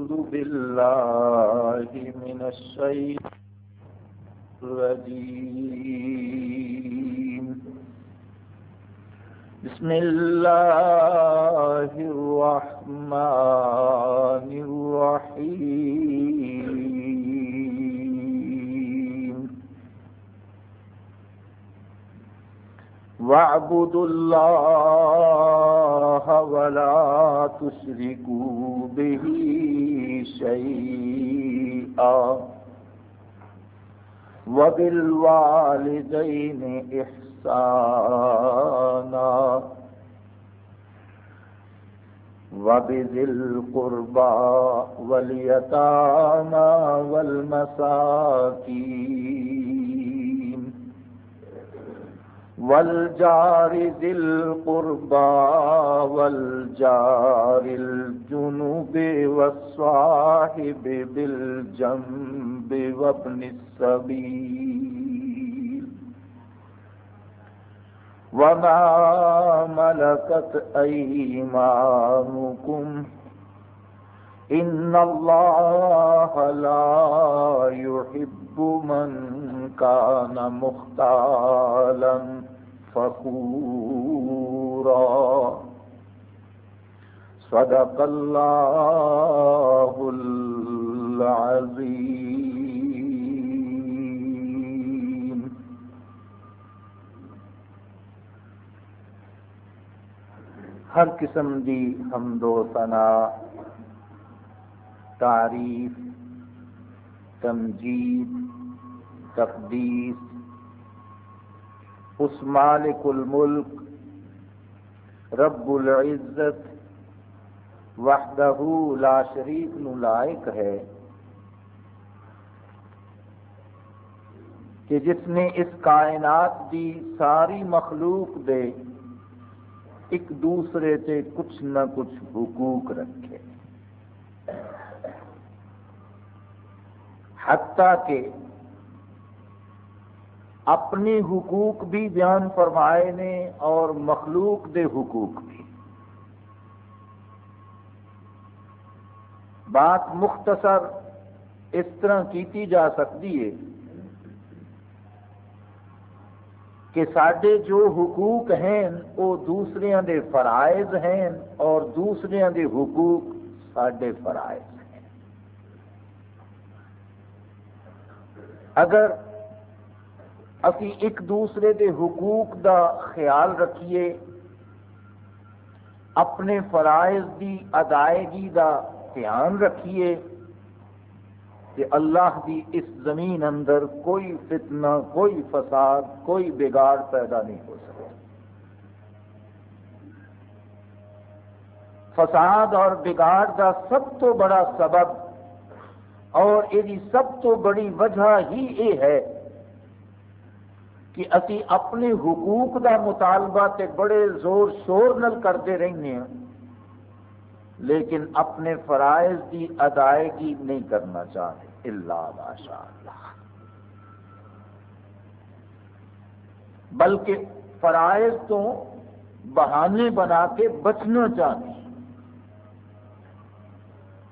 أعوذ بالله من الشيطان الرجيم. بسم الله الرحمن الرحيم. واعبدوا الله ولا تشركوا به شيئا وبالوالدين إحسانا وبذي القربى واليتامى والمساكين والجار ذي القربى والجار الجنوب والصاحب بالجنب وابن السبيل. وما ملكت أيمانكم إن الله لا يحب من كان مختالا فخورا. صدق الله العظيم ہر قسم دی حمد و ثنا تعریف تمجید تقدیس اس مالک الملک رب العزت وحدہ لا شریف نو لائق ہے کہ جس نے اس کائنات دی ساری مخلوق دے ایک دوسرے سے کچھ نہ کچھ حقوق رکھے۔ حتیٰ کہ اپنے حقوق بھی بیان فرمائے نے اور مخلوق دے حقوق بھی۔ بات مختصر اس طرح کیتی جا سکتی ہے کہ سڈے جو حقوق ہیں وہ دوسرے دے فرائض ہیں اور دوسرے دے حقوق سڈے فرائض ہیں۔ اگر اسی ایک دوسرے دے حقوق دا خیال رکھیے۔ اپنے فرائض دی ادائیگی دا دھیان رکھیے کہ اللہ دی اس زمین اندر کوئی فتنہ، کوئی فساد، کوئی بگاڑ پیدا نہیں ہو سکتا۔ فساد اور بگاڑ کا سب تو بڑا سبب اور یہ سب تو بڑی وجہ ہی یہ ہے کہ اسی اپنے حقوق دا مطالبہ تے بڑے زور شور نل کرتے رہنے ہیں، لیکن اپنے فرائض کی ادائیگی نہیں کرنا چاہتے اللہ ماشاء اللہ بلکہ فرائض تو بہانے بنا کے بچنا چاہتے۔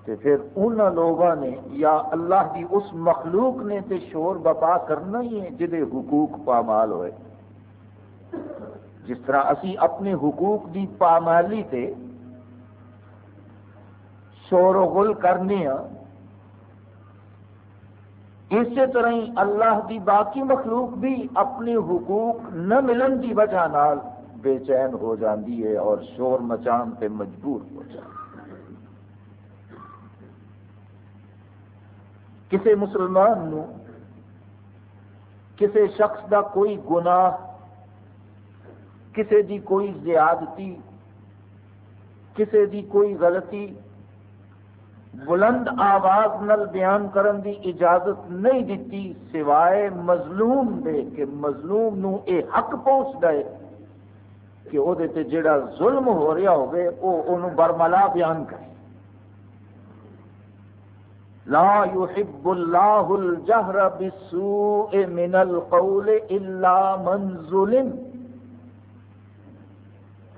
تو پھر ان لوگوں نے یا اللہ کی اس مخلوق نے تے شور بپا کرنا ہی ہے جہے حقوق پامال ہوئے۔ جس طرح اسی اپنے حقوق کی پامالی تے شور و غل کرنے ہاں اسی طرح ہی اللہ دی باقی مخلوق بھی اپنے حقوق نہ ملن کی وجہ نال بے چین ہو جاندی ہے اور شور مچان پہ مجبور ہو جاتی کسی مسلمان نو کسی شخص دا کوئی گناہ کسی دی کوئی زیادتی کسی دی کوئی غلطی، بلند آواز نل بیان کرن دی اجازت نہیں دیتی سوائے مظلوم دے، کہ مظلوم نو اے حق پہنچ گئے کہ وہ جڑا ظلم ہو رہا ہوگے وہ انہوں برملا بیان کرے۔ لا يحب الله الجهر بالسوء من القول الا من ظلم.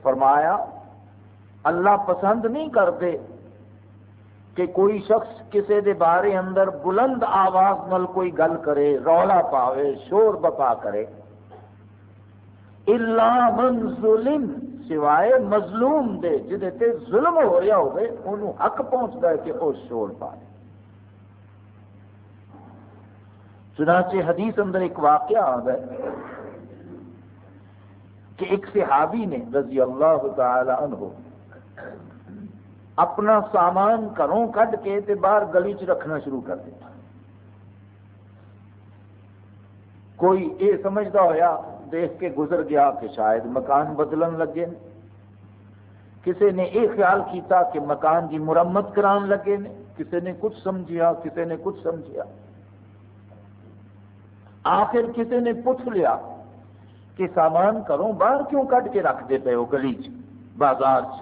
فرمایا، اللہ پسند نہیں کرتے کہ کوئی شخص کسی دے بارے اندر بلند آواز نل کوئی گل کرے، رولا پاوے، شور بپا کرے۔ اللہ من ظلم، سوائے مظلوم دے جہے تے ظلم ہو رہا ہوئے انہوں حق پہنچتا ہے کہ وہ شور پائے چنانچہ حدیث اندر ایک واقعہ آتا ہے کہ ایک صحابی نے رضی اللہ تعالی عنہ اپنا سامان گھروں کھ کے تے باہر گلی چ رکھنا شروع کر دیا کوئی یہ سمجھتا ہوا دیکھ کے گزر گیا کہ شاید مکان بدلن لگے۔ کسی نے یہ خیال کیتا کہ مکان کی مرمت کران لگے نے کسی نے کچھ سمجھیا کسی نے کچھ سمجھیا۔ آخر کسی نے پوچھ لیا کہ سامان کروں باہر کیوں کٹ کے رکھتے پے ہو گلی چ، بازار چ۔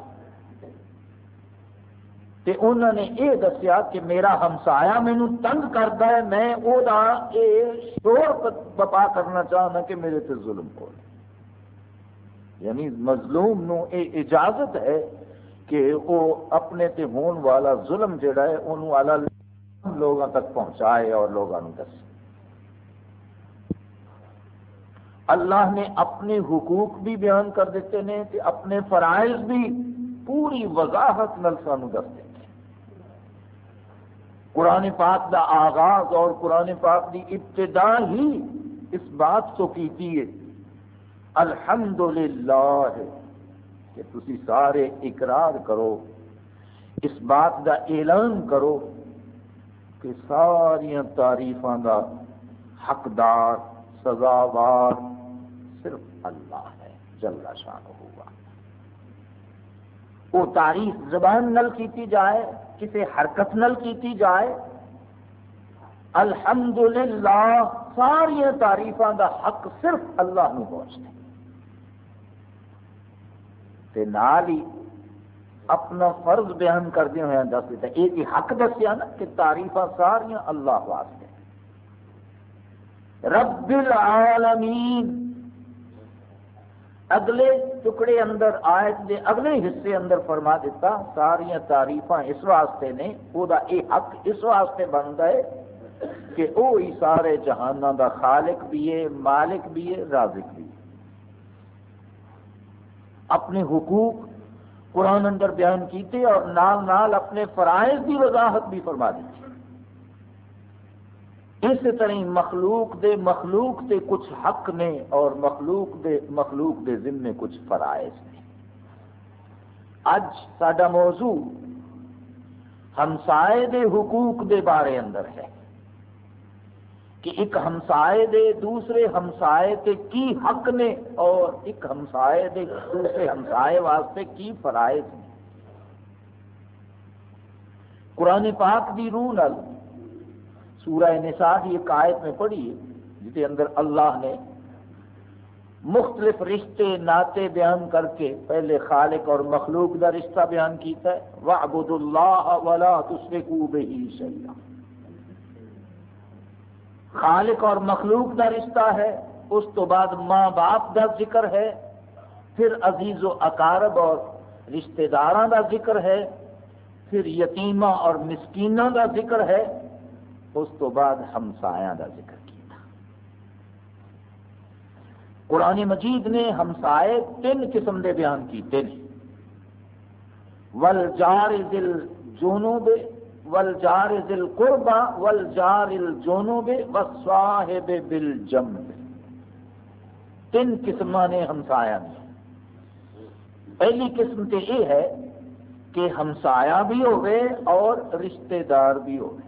تے انہوں نے یہ دسیا کہ میرا ہمسایا مینو تنگ کرتا ہے، میں وہ شور بپا کرنا چاہنا کہ میرے تے ظلم ہو۔ یعنی مظلوم نو اے اجازت ہے کہ وہ اپنے تے ہون والا ظلم جڑا ہے انہوں والا لوگوں تک پہنچائے اور لوگوں دسے۔ اللہ نے اپنے حقوق بھی بیان کر دیتے ہیں اپنے فرائض بھی پوری وضاحت نل سانو دستے قرآن پاک دا آغاز اور قرآن پاک دی ابتدا ہی اس بات تو کیتی ہے۔ الحمد للہ کہ تسی سارے اقرار کرو، اس بات دا اعلان کرو کہ ساریا تعریفاں دا حقدار، سزاوار ہے شان ہوا۔ وہ تعریف زبان نل کیتی جائے کسی حرکت نل کیتی جائے، الحمدللہ ساری تعریفاں دا حق صرف اللہ نو پہنچتے تے نال ہی اپنا فرض بیان کردے ہوئے دس دیتا ایک ہی حق دسیا نا کہ تعریفاں ساریا اللہ واسطے رب العالمین اگلے ٹکڑے اندر، آیت دے اگلے حصے اندر فرما دیتا ساریا تعریف اس واسطے نے وہ حق اس واسطے بنتا ہے کہ وہ ہی سارے جہانوں دا خالق بھی ہے، مالک بھی ہے، رازق بھی ہے۔ اپنے حقوق قرآن اندر بیان کیتے اور نال نال اپنے فرائض کی وضاحت بھی فرما دیتی۔ اس طرح مخلوق دے مخلوق دے کچھ حق نے اور مخلوق دے مخلوق دے ذمے کچھ فرائض نے۔ اج سڈا موضوع ہمسائے دے حقوق دے بارے اندر ہے۔ کہ ایک ہمسائے دے دوسرے ہمسائے تے کی حق نے اور ایک ہمسائے دے دوسرے ہمسائے واسطے کی فرائض نے۔ قرآن پاک دی روح نل سورہ نساء کی ایک آیت میں پڑھی جس کے اندر اللہ نے مختلف رشتے، ناطے بیان کر کے پہلے خالق اور مخلوق کا رشتہ بیان کیتا ہے۔ وَعْبُدُ اللَّهَ وَلَا تُسْرِكُوا بِهِ شَيْئًا۔ خالق اور مخلوق کا رشتہ ہے، اس تو بعد ماں باپ کا ذکر ہے۔ پھر عزیز و اقارب اور رشتہ داراں کا ذکر ہے۔ پھر یتیمہ اور مسکینہ کا ذکر ہے۔ اس تو بعد ہمسایا کا ذکر کیا قرآن مجید نے ہمسائے تین قسم کے بیان کیتے ہیں ول جار دل جونو بے ول جار دل قربا ول جار جونو بے بل جم تین قسم نے ہمسایا نے پہلی قسم تو یہ ہے کہ ہمسایا بھی ہوئے اور رشتہ دار بھی ہوئے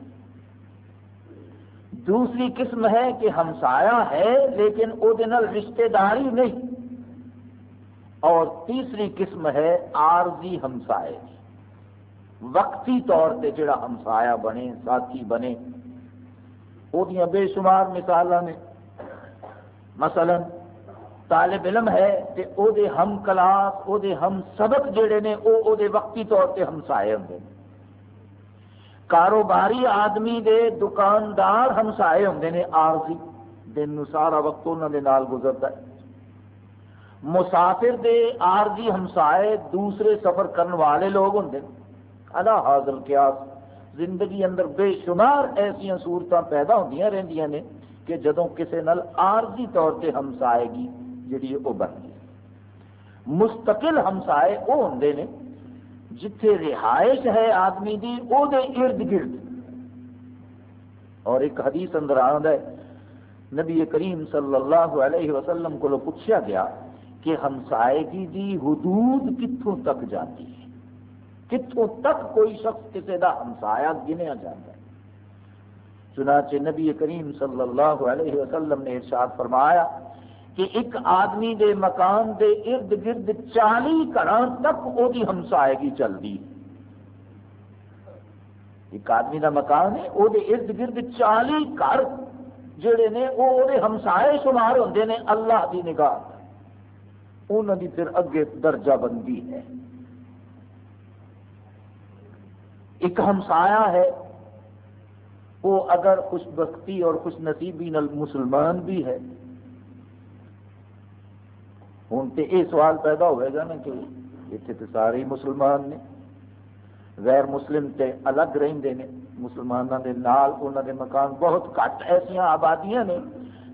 دوسری قسم ہے کہ ہمسایا ہے لیکن وہ رشتے داری نہیں۔ اور تیسری قسم ہے آرزی ہمسائے وقتی طور پہ جڑا ہمسایا بنے، ساتھی بنے۔ وہ بے شمار مثال نے۔ مثلا طالب علم ہے کہ وہ ہم کلاس، وہ ہم سبق جڑے نے، وہ وقتی طور پہ ہمسائے ہوں۔ کاروباری آدمی دے دکاندار ہمسائے ہوں نے آرزی دن سارا وقت انہوں نے نال گزرتا ہے۔ مسافر دے آرزی ہمسائے دوسرے سفر کرنے والے لوگ ہوں ادا حاضر قیاس۔ زندگی اندر بے شمار ایسا صورتیں پیدا ہوتی رہی نے کہ جدوں کسی نال عارضی طور سے ہمسائے گی جی وہ بن گئی۔ مستقل ہمسائے وہ ہوں نے جتھے رہائش ہے آدمی دی، او دے ارد گرد۔ اور ایک حدیث اندر ہے، نبی کریم صلی اللہ علیہ وسلم کو پوچھا گیا کہ ہمسائیگی دی حدود کتوں تک جاتی ہے کتوں تک کوئی شخص کسی کا ہمسایا گنیا جاتا ہے؟ چنانچہ نبی کریم صلی اللہ علیہ وسلم نے ارشاد فرمایا کہ ایک آدمی دے مکان دے ارد گرد چالی گھر تک وہ ہمسائیگی چلتی ایک آدمی دا مکان ہے وہ ارد گرد چالی گھر جڑے نے وہ ہمسائے شمار ہوتے ہیں اللہ کی نگاہ۔ انہوں کی پھر اگے درجہ بندی ہے۔ ایک ہمسایا ہے وہ اگر خوش بختی اور خوش نصیبی نل مسلمان بھی ہے ہوں تو یہ سوال پیدا ہوئے گا نا کہ اتنے تو سارے مسلمان نے، غیر مسلم تے الگ رہتے ہیں مسلمانوں کے نال انہوں دے مکان بہت گھٹ ایسا آبادیاں نے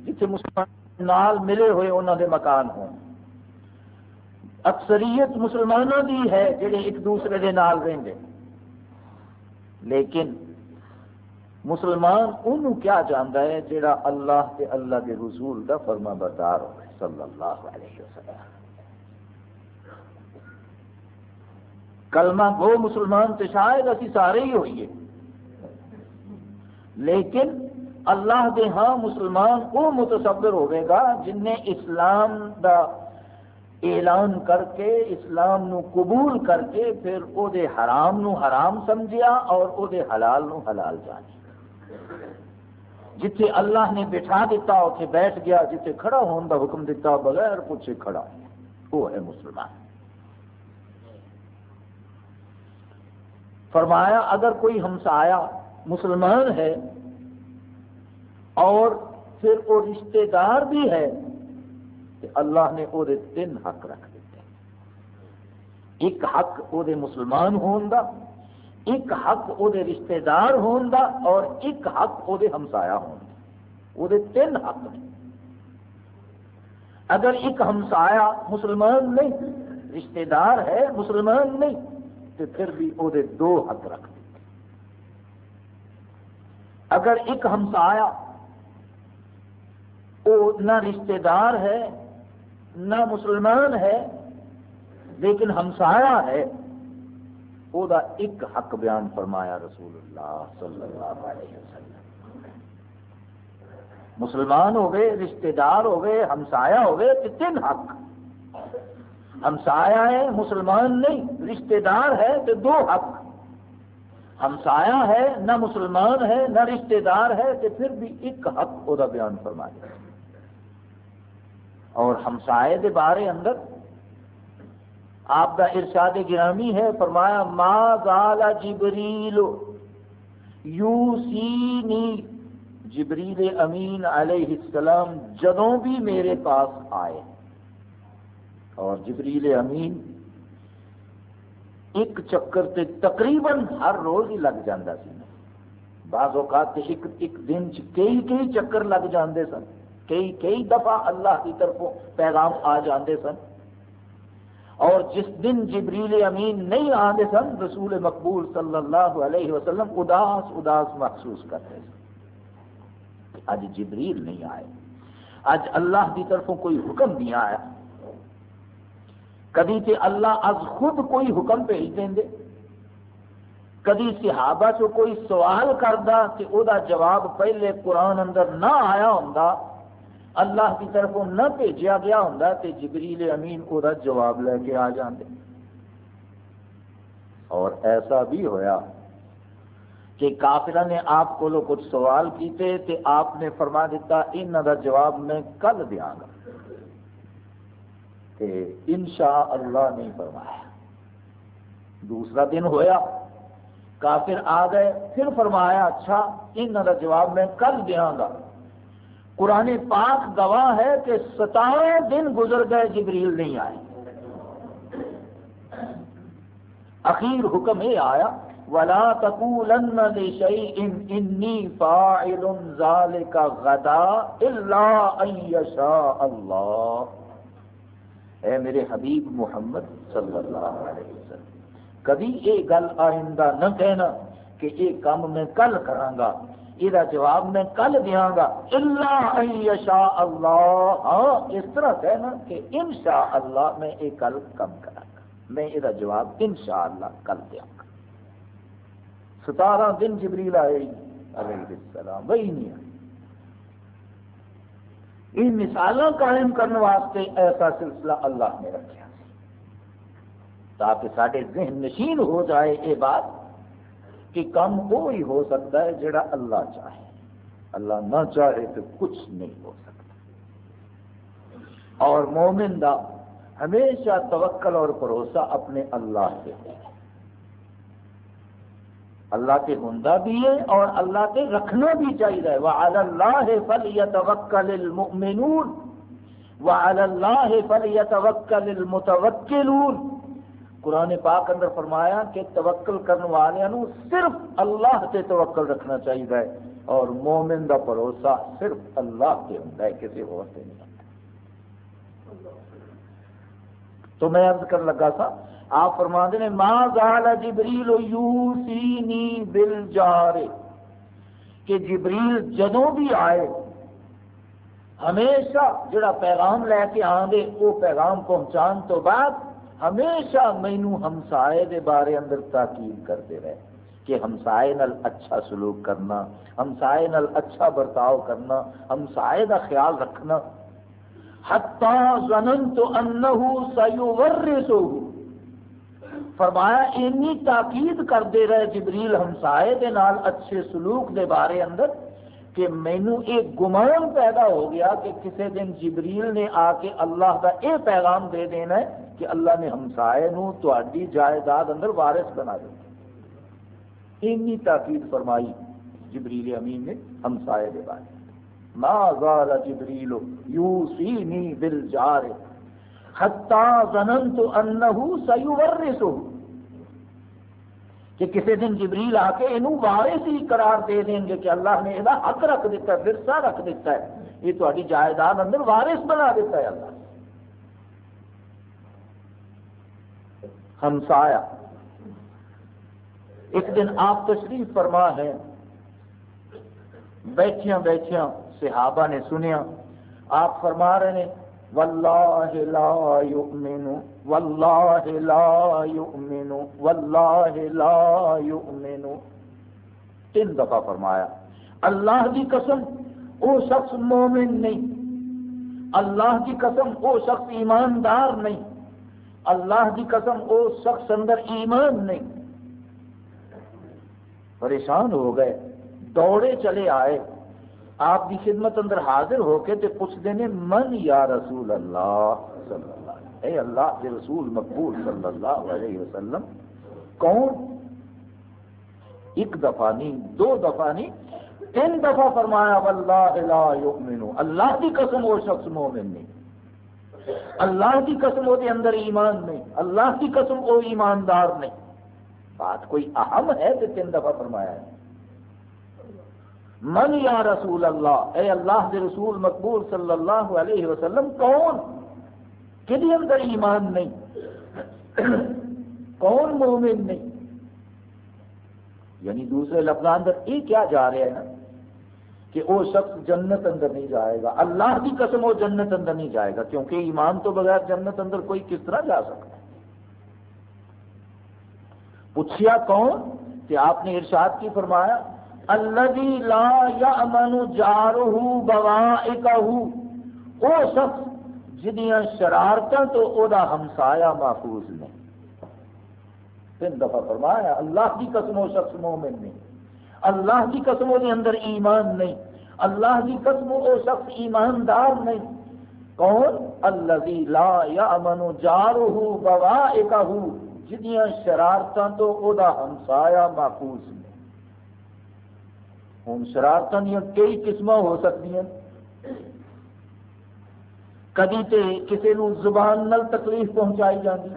جتنے مسلمان نال ملے ہوئے انہوں دے مکان ہوں۔ اکثریت مسلمانوں کی ہے جڑے ایک دوسرے کے نال رہتے لیکن مسلمان انہوں کیا جانتا ہے جڑا اللہ کے اللہ کے رسول کا فرما بردار ہو صلی اللہ علیہ وسلم۔ کلمہ وہ مسلمان تو شاید اسی سارے ہی ہوئیے۔ لیکن اللہ دے ہاں مسلمان وہ متصور ہوئے گا جن نے اسلام دا اعلان کر کے، اسلام نو قبول کر کے پھر او دے حرام نو حرام سمجھیا اور او دے حلال نو حلال جانی جتھے اللہ نے بٹھا دیتا اتنے بیٹھ گیا، جتھے کھڑا ہونے کا حکم دیتا بغیر پوچھے کھڑا۔ وہ ہے مسلمان۔ فرمایا، اگر کوئی ہمسایا مسلمان ہے اور پھر وہ رشتے دار بھی ہے، تو اللہ نے وہ تین حق رکھ دیتے۔ ایک حق وہ مسلمان ہون دا ایک حق وہ رشتے دار ہون دا اور ایک حق وہ ہمسایا ہون دا وہ تین حق نے اگر ایک ہمسایا مسلمان نہیں رشتے دار ہے مسلمان نہیں، تو پھر بھی وہ دو حق رکھ دیتے اگر ایک ہمسایا وہ نہ رشتے دار ہے، نہ مسلمان ہے، لیکن ہمسایا ہے وہ ایک حق بیان فرمایا رسول اللہ صلی اللہ علیہ وسلم۔ مسلمان ہو گئے رشتے دار ہو گئے ہمسایا ہو گئے تو تین حق۔ ہمسایا ہے، مسلمان نہیں رشتے دار ہے، تو دو حق۔ ہمسایا ہے، نہ مسلمان ہے، نہ رشتے دار ہے، تو پھر بھی ایک حق وہ بیان فرمایا۔ اور ہمسائے کے بارے اندر آپ کا ارشاد گرامی ہے، فرمایا، ما زال جبریل یو سی جبریل امین علیہ السلام جدوں بھی میرے پاس آئے۔ اور جبریل امین ایک چکر تے تقریباً ہر روز ہی لگ جاتا سی۔ بعض اوقات ایک ایک دن کئی کئی چکر لگ جاندے سن۔ کئی کئی دفعہ اللہ کی طرفوں پیغام آ جاندے سن۔ اور جس دن جبریل امین نہیں آتے سن، رسول مقبول صلی اللہ علیہ وسلم اداس اداس محسوس کرتے سن اج جبریل نہیں آئے۔ اج اللہ کی طرفوں کوئی حکم نہیں آیا۔ کدی تے اللہ از خود کوئی حکم بھیج دیں کدی صحابہ چو کوئی سوال کرتا کہ او دا جواب پہلے قرآن اندر نہ آیا ہوں اللہ کی طرف نہ بھیجا گیا ہوں تو جبریل امین وہ جواب لے کے آ جاندے۔ اور ایسا بھی ہویا کہ کافرہ نے آپ کو کچھ سوال کیتے تے آپ نے فرما دیتا ان کا جواب میں کل دیا گا۔ کہ انشاء اللہ نہیں فرمایا۔ دوسرا دن ہویا، کافر آ گئے، پھر فرمایا اچھا ان کا جواب میں کل دیا گا۔ قرآن پاک گواہ ہے کہ ستارہ دن گزر گئے جبریل نہیں آئے۔ اخیر حکم یہ آیا، ولا تقولن لشيء اني فاعل ذلك غدا الا ان يشاء الله۔ اے میرے حبیب محمد صلی اللہ علیہ وسلم، کبھی یہ گل آئندہ نہ کہنا کہ یہ کام میں کل کرانگا یہ جواب میں کل دیا گا اللہ یشاء اللہ ہاں اس طرح کہنا کہ انشاء اللہ میں یہ کل کم کرا گا میں یہ جواب انشاء اللہ کل دیا گا ستارہ دن جبریل آئے علیہ السلام وہی نہیں آئی یہ مثال قائم کرنے واسطے ایسا سلسلہ اللہ نے رکھا تاکہ سارے ذہن نشین ہو جائے یہ بات کہ کم وہی ہو سکتا ہے جڑا اللہ چاہے۔ اللہ نہ چاہے تو کچھ نہیں ہو سکتا۔ اور مومن دا ہمیشہ توکل اور بھروسہ اپنے اللہ سے اللہ کے ہوں بھی ہے اور اللہ کے رکھنا بھی چاہیے۔ وہ اللہ فل یا توکل المؤمنون وعلى الله قرآن پاک اندر فرمایا کہ توکل کرنے والوں صرف اللہ سے توکل رکھنا چاہیے اور مومن دا بھروسہ صرف اللہ سے ہوتا ہے، کسی اور سے نہیں۔ تو میں عرض کر لگا تھا آپ فرما دے ما زال جبریل یوسینی بل جارے کہ جبریل جدوں بھی آئے، ہمیشہ جڑا پیغام لے کے آئیں وہ پیغام پہنچان تو بعد ہمیشہ مینو ہمسائے دے بارے اندر تاکید کرتے رہے کہ ہمسائے نل اچھا سلوک کرنا، ہمسائے نل اچھا برتاؤ کرنا، ہمسائے دا خیال رکھنا۔ حتی ظننت انہو سیورسو فرمایا، اینی تاکید کرتے رہے جبریل ہمسائے دے نال اچھے سلوک دے بارے اندر۔ کہ مینو ایک گمان پیدا ہو گیا کہ کسی دن جبریل نے آ کے اللہ کا یہ پیغام دے دینا ہے کہ اللہ نے ہمسائے نو تھی جائیداد اندر وارث بنا دیا اینی تاکید فرمائی جبریل امین نے ہمسائے دے بارے۔ ما زال جبریل یوسینی بالجار حتی ظننت انہو سیورسو کہ کسی دن جبریل آ کے یہ وارث ہی قرار دے دیں گے کہ اللہ نے یہ حق رکھ دیتا ہے ورثہ رکھ دیتا ہے۔ یہ تاری جائیداد اندر وارث بنا دیتا ہے اللہ۔ ہمسایا ایک دن آپ تشریف فرما ہے بیٹھیاں بیٹھیاں صحابہ نے سنیا آپ فرما رہے ہیں، واللہ لا یؤمن واللہ لا یؤمن، واللہ لا یؤمن. تین دفعہ فرمایا، اللہ کی قسم وہ شخص مومن نہیں، اللہ کی قسم وہ شخص ایماندار نہیں، اللہ کی قسم وہ شخص اندر ایمان نہیں. پریشان ہو گئے، دوڑے چلے آئے، آپ کی خدمت اندر حاضر ہو کے تے پوچھتے ہیں، من یا رسول اللہ؟ صلی اللہ اے اللہ کے رسول مقبول صلی اللہ علیہ وسلم، کون؟ ایک دفعہ نہیں، دو دفعہ نہیں، تین دفعہ فرمایا، واللہ لا یؤمن، اللہ کی قسم وہ شخص مومن نہیں۔ اللہ کی قسم وہ اندر ایمان نہیں، اللہ کی قسم وہ ایماندار نہیں۔ بات کوئی اہم ہے تو تین دفعہ فرمایا ہے۔ من یا رسول اللہ، اے اللہ کے رسول مقبول صلی اللہ علیہ وسلم، کون؟ کدی اندر ایمان نہیں، کون مومن نہیں؟ یعنی دوسرے لفظ اندر یہ کیا جا رہا ہے نا کہ وہ شخص جنت اندر نہیں جائے گا، اللہ کی قسم وہ جنت اندر نہیں جائے گا، کیونکہ ایمان تو بغیر جنت اندر کوئی کس طرح جا سکتا ہے؟ پوچھیا کون کہ آپ نے ارشاد کی فرمایا الذي لا يأمن جاره بوائقه وہ شخص جنیاں شرارتاں تو او دا ہمسایا محفوظ نہیں۔ تین دفعہ فرمایا، اللہ کی قسم و شخص مومن نہیں۔ اللہ کی قسم کے اندر ایمان نہیں۔ اللہ کی قسم او شخص ایماندار نہیں۔ کون؟ الذي لا يأمن جاره بوائقه جنیاں شرارتاں تو او دا ہمسایا محفوظ نہیں۔ ہوں شرارت دیا کئی قسم ہو سکتی ہیں کدی تے کسی نو زبان نل تکلیف پہنچائی جاتی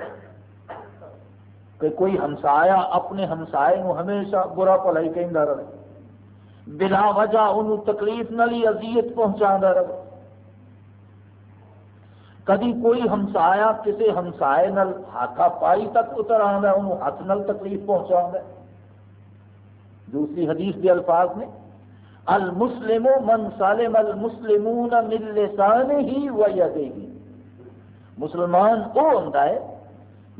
کہ کوئی ہمسایا اپنے ہمسائے نو ہمیشہ برا پلائی کہہ رہے۔ بلا وجہ انہوں تکلیف نلی اذیت پہنچا رہے۔ کدی کوئی ہمسایا کسی ہمسائے نل ہاتھا پائی تک اتر آتا انہوں ہاتھ نل تکلیف پہنچا دوسری حدیث کے الفاظ نے المسلم من سالم المسلمون من لسانه و یده مسلمان وہ ہوتا ہے؟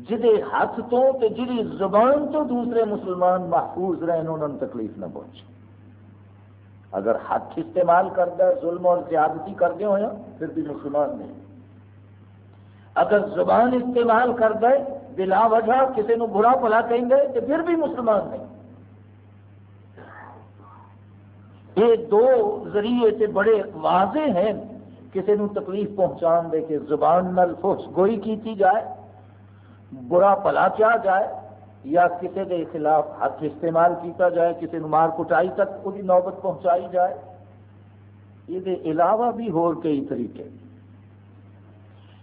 جہے ہاتھ تو تے جی زبان تو دوسرے مسلمان محفوظ رہن، انہوں نے تکلیف نہ پہنچے اگر ہاتھ استعمال کرتا ہے ظلم اور زیادتی کرتے ہوئے، پھر بھی مسلمان نہیں۔ اگر زبان استعمال کرتا ہے بلا وجہ کسی نے برا پلا کہیں گے تو پھر بھی مسلمان نہیں۔ یہ دو ذریعے سے بڑے واضح ہیں، کسی نو تکلیف پہنچان دے کہ زبان نل خوش گوئی کیتی جائے، برا پلا کیا جائے، یا کسی کے خلاف ہاتھ استعمال کیتا جائے، کسی نو مار کٹائی تک وہی نوبت پہنچائی جائے۔ یہ علاوہ بھی ہو کئی طریقے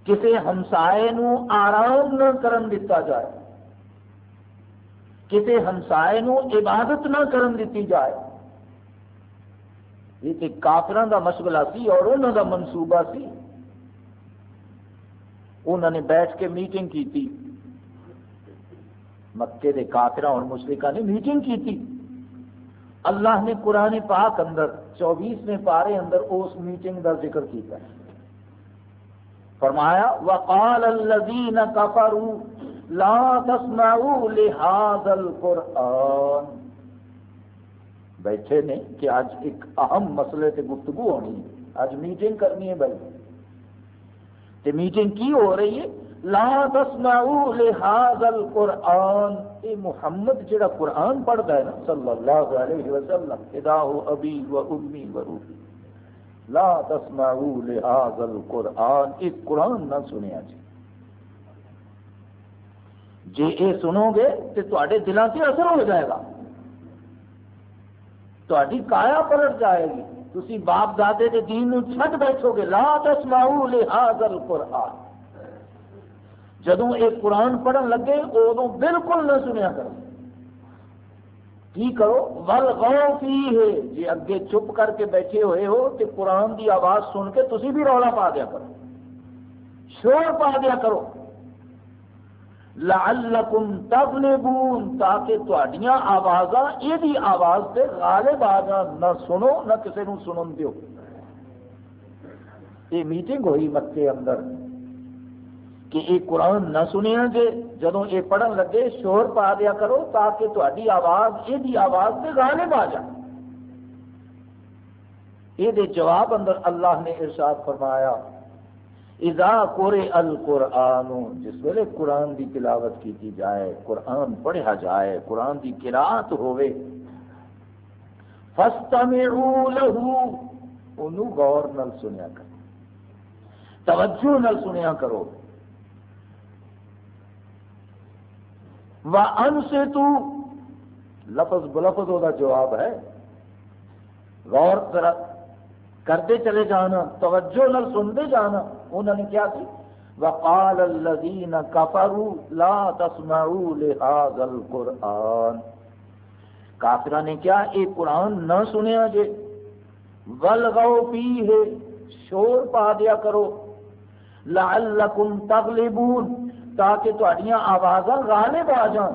کسی ہمسائے نو آرام نہ کرن دیتا جائے، کسی ہمسائے نو عبادت نہ کرن دیتی جائے یہ تو کافران کا مشغلہ سی اور انہوں کا منصوبہ سی۔ انہوں نے بیٹھ کے میٹنگ کی تھی مکے کے کافر اور مشرقہ نے میٹنگ کی تھی اللہ نے قرآن پاک اندر چوبیسویں پارے اندر اس میٹنگ کا ذکر کیا فرمایا، وقال الذين كفروا لا تسمعوا لهذا القرآن۔ بیٹھے نے کہ آج ایک اہم مسئلے سے گفتگو ہونی ہے۔ آج میٹنگ کرنی ہے بھائی۔ تے میٹنگ کی ہو رہی ہے؟ لا تسمعوا لهذا القرآن۔ اے محمد، جڑا قرآن پڑھتا ہے نا، صلی اللہ علیہ وسلم اداہ ابی و امی و روحی۔ لا تسمعوا لهذا القرآن۔ ایک قرآن نہ سنیا جی جی اے سنو گے تو تے دلوں سے اثر ہو جائے گا۔ تاری کایا پلٹ جائے گی۔ تھی باپ دادے کے دین چھٹ بیٹھو گے لا تسمعوا لهذا القرآن۔ جدو یہ قرآن پڑھن لگے ادو بالکل نہ سنیا کرو۔ کی کرو؟ ول غو کی ہے جی اگے چپ کر کے بیٹھے ہوئے ہو تو قرآن دی آواز سن کے تھی بھی رولا پا دیا کرو۔ شور پا دیا کرو۔ لعلکم تغلبون، تاکہ تہاڈیاں آوازاں یہ آواز سے غالب آ جان نہ سنو، نہ کسی نو سنن دیو۔ یہ میٹنگ ہوئی مکے اندر کہ یہ قرآن نہ سنیا جے جدو یہ پڑھن لگے شور پا دیا کرو، تاکہ تہاڈی آواز یہ آواز سے غالب آ جائے۔ یہ جواب اندر اللہ نے ارشاد فرمایا اذا قرئ القرآن، جس ویلے قرآن دی تلاوت کی جائے، قرآن پڑھا جائے، قرآن دی قرآت ہوئے فاستمعوا له انہوں غور نل سنیا کرو، توجہ نل سنیا کرو۔ وانصتوا لفظ بلفظ دا جواب ہے، غور ذرا کرتے چلے جانا، توجہ نل سنتے جانا، انہوں نے کیا کی وقال الذين كفروا لا تسمعوا لهذا القران کافرہ نے کیا؟ اے قرآن نہ سنیا جے ولغو فیہ شور پا دیا کرو۔ لعلکم تغلبون، تاکہ تہاڈیاں آوازاں غالب آ جان۔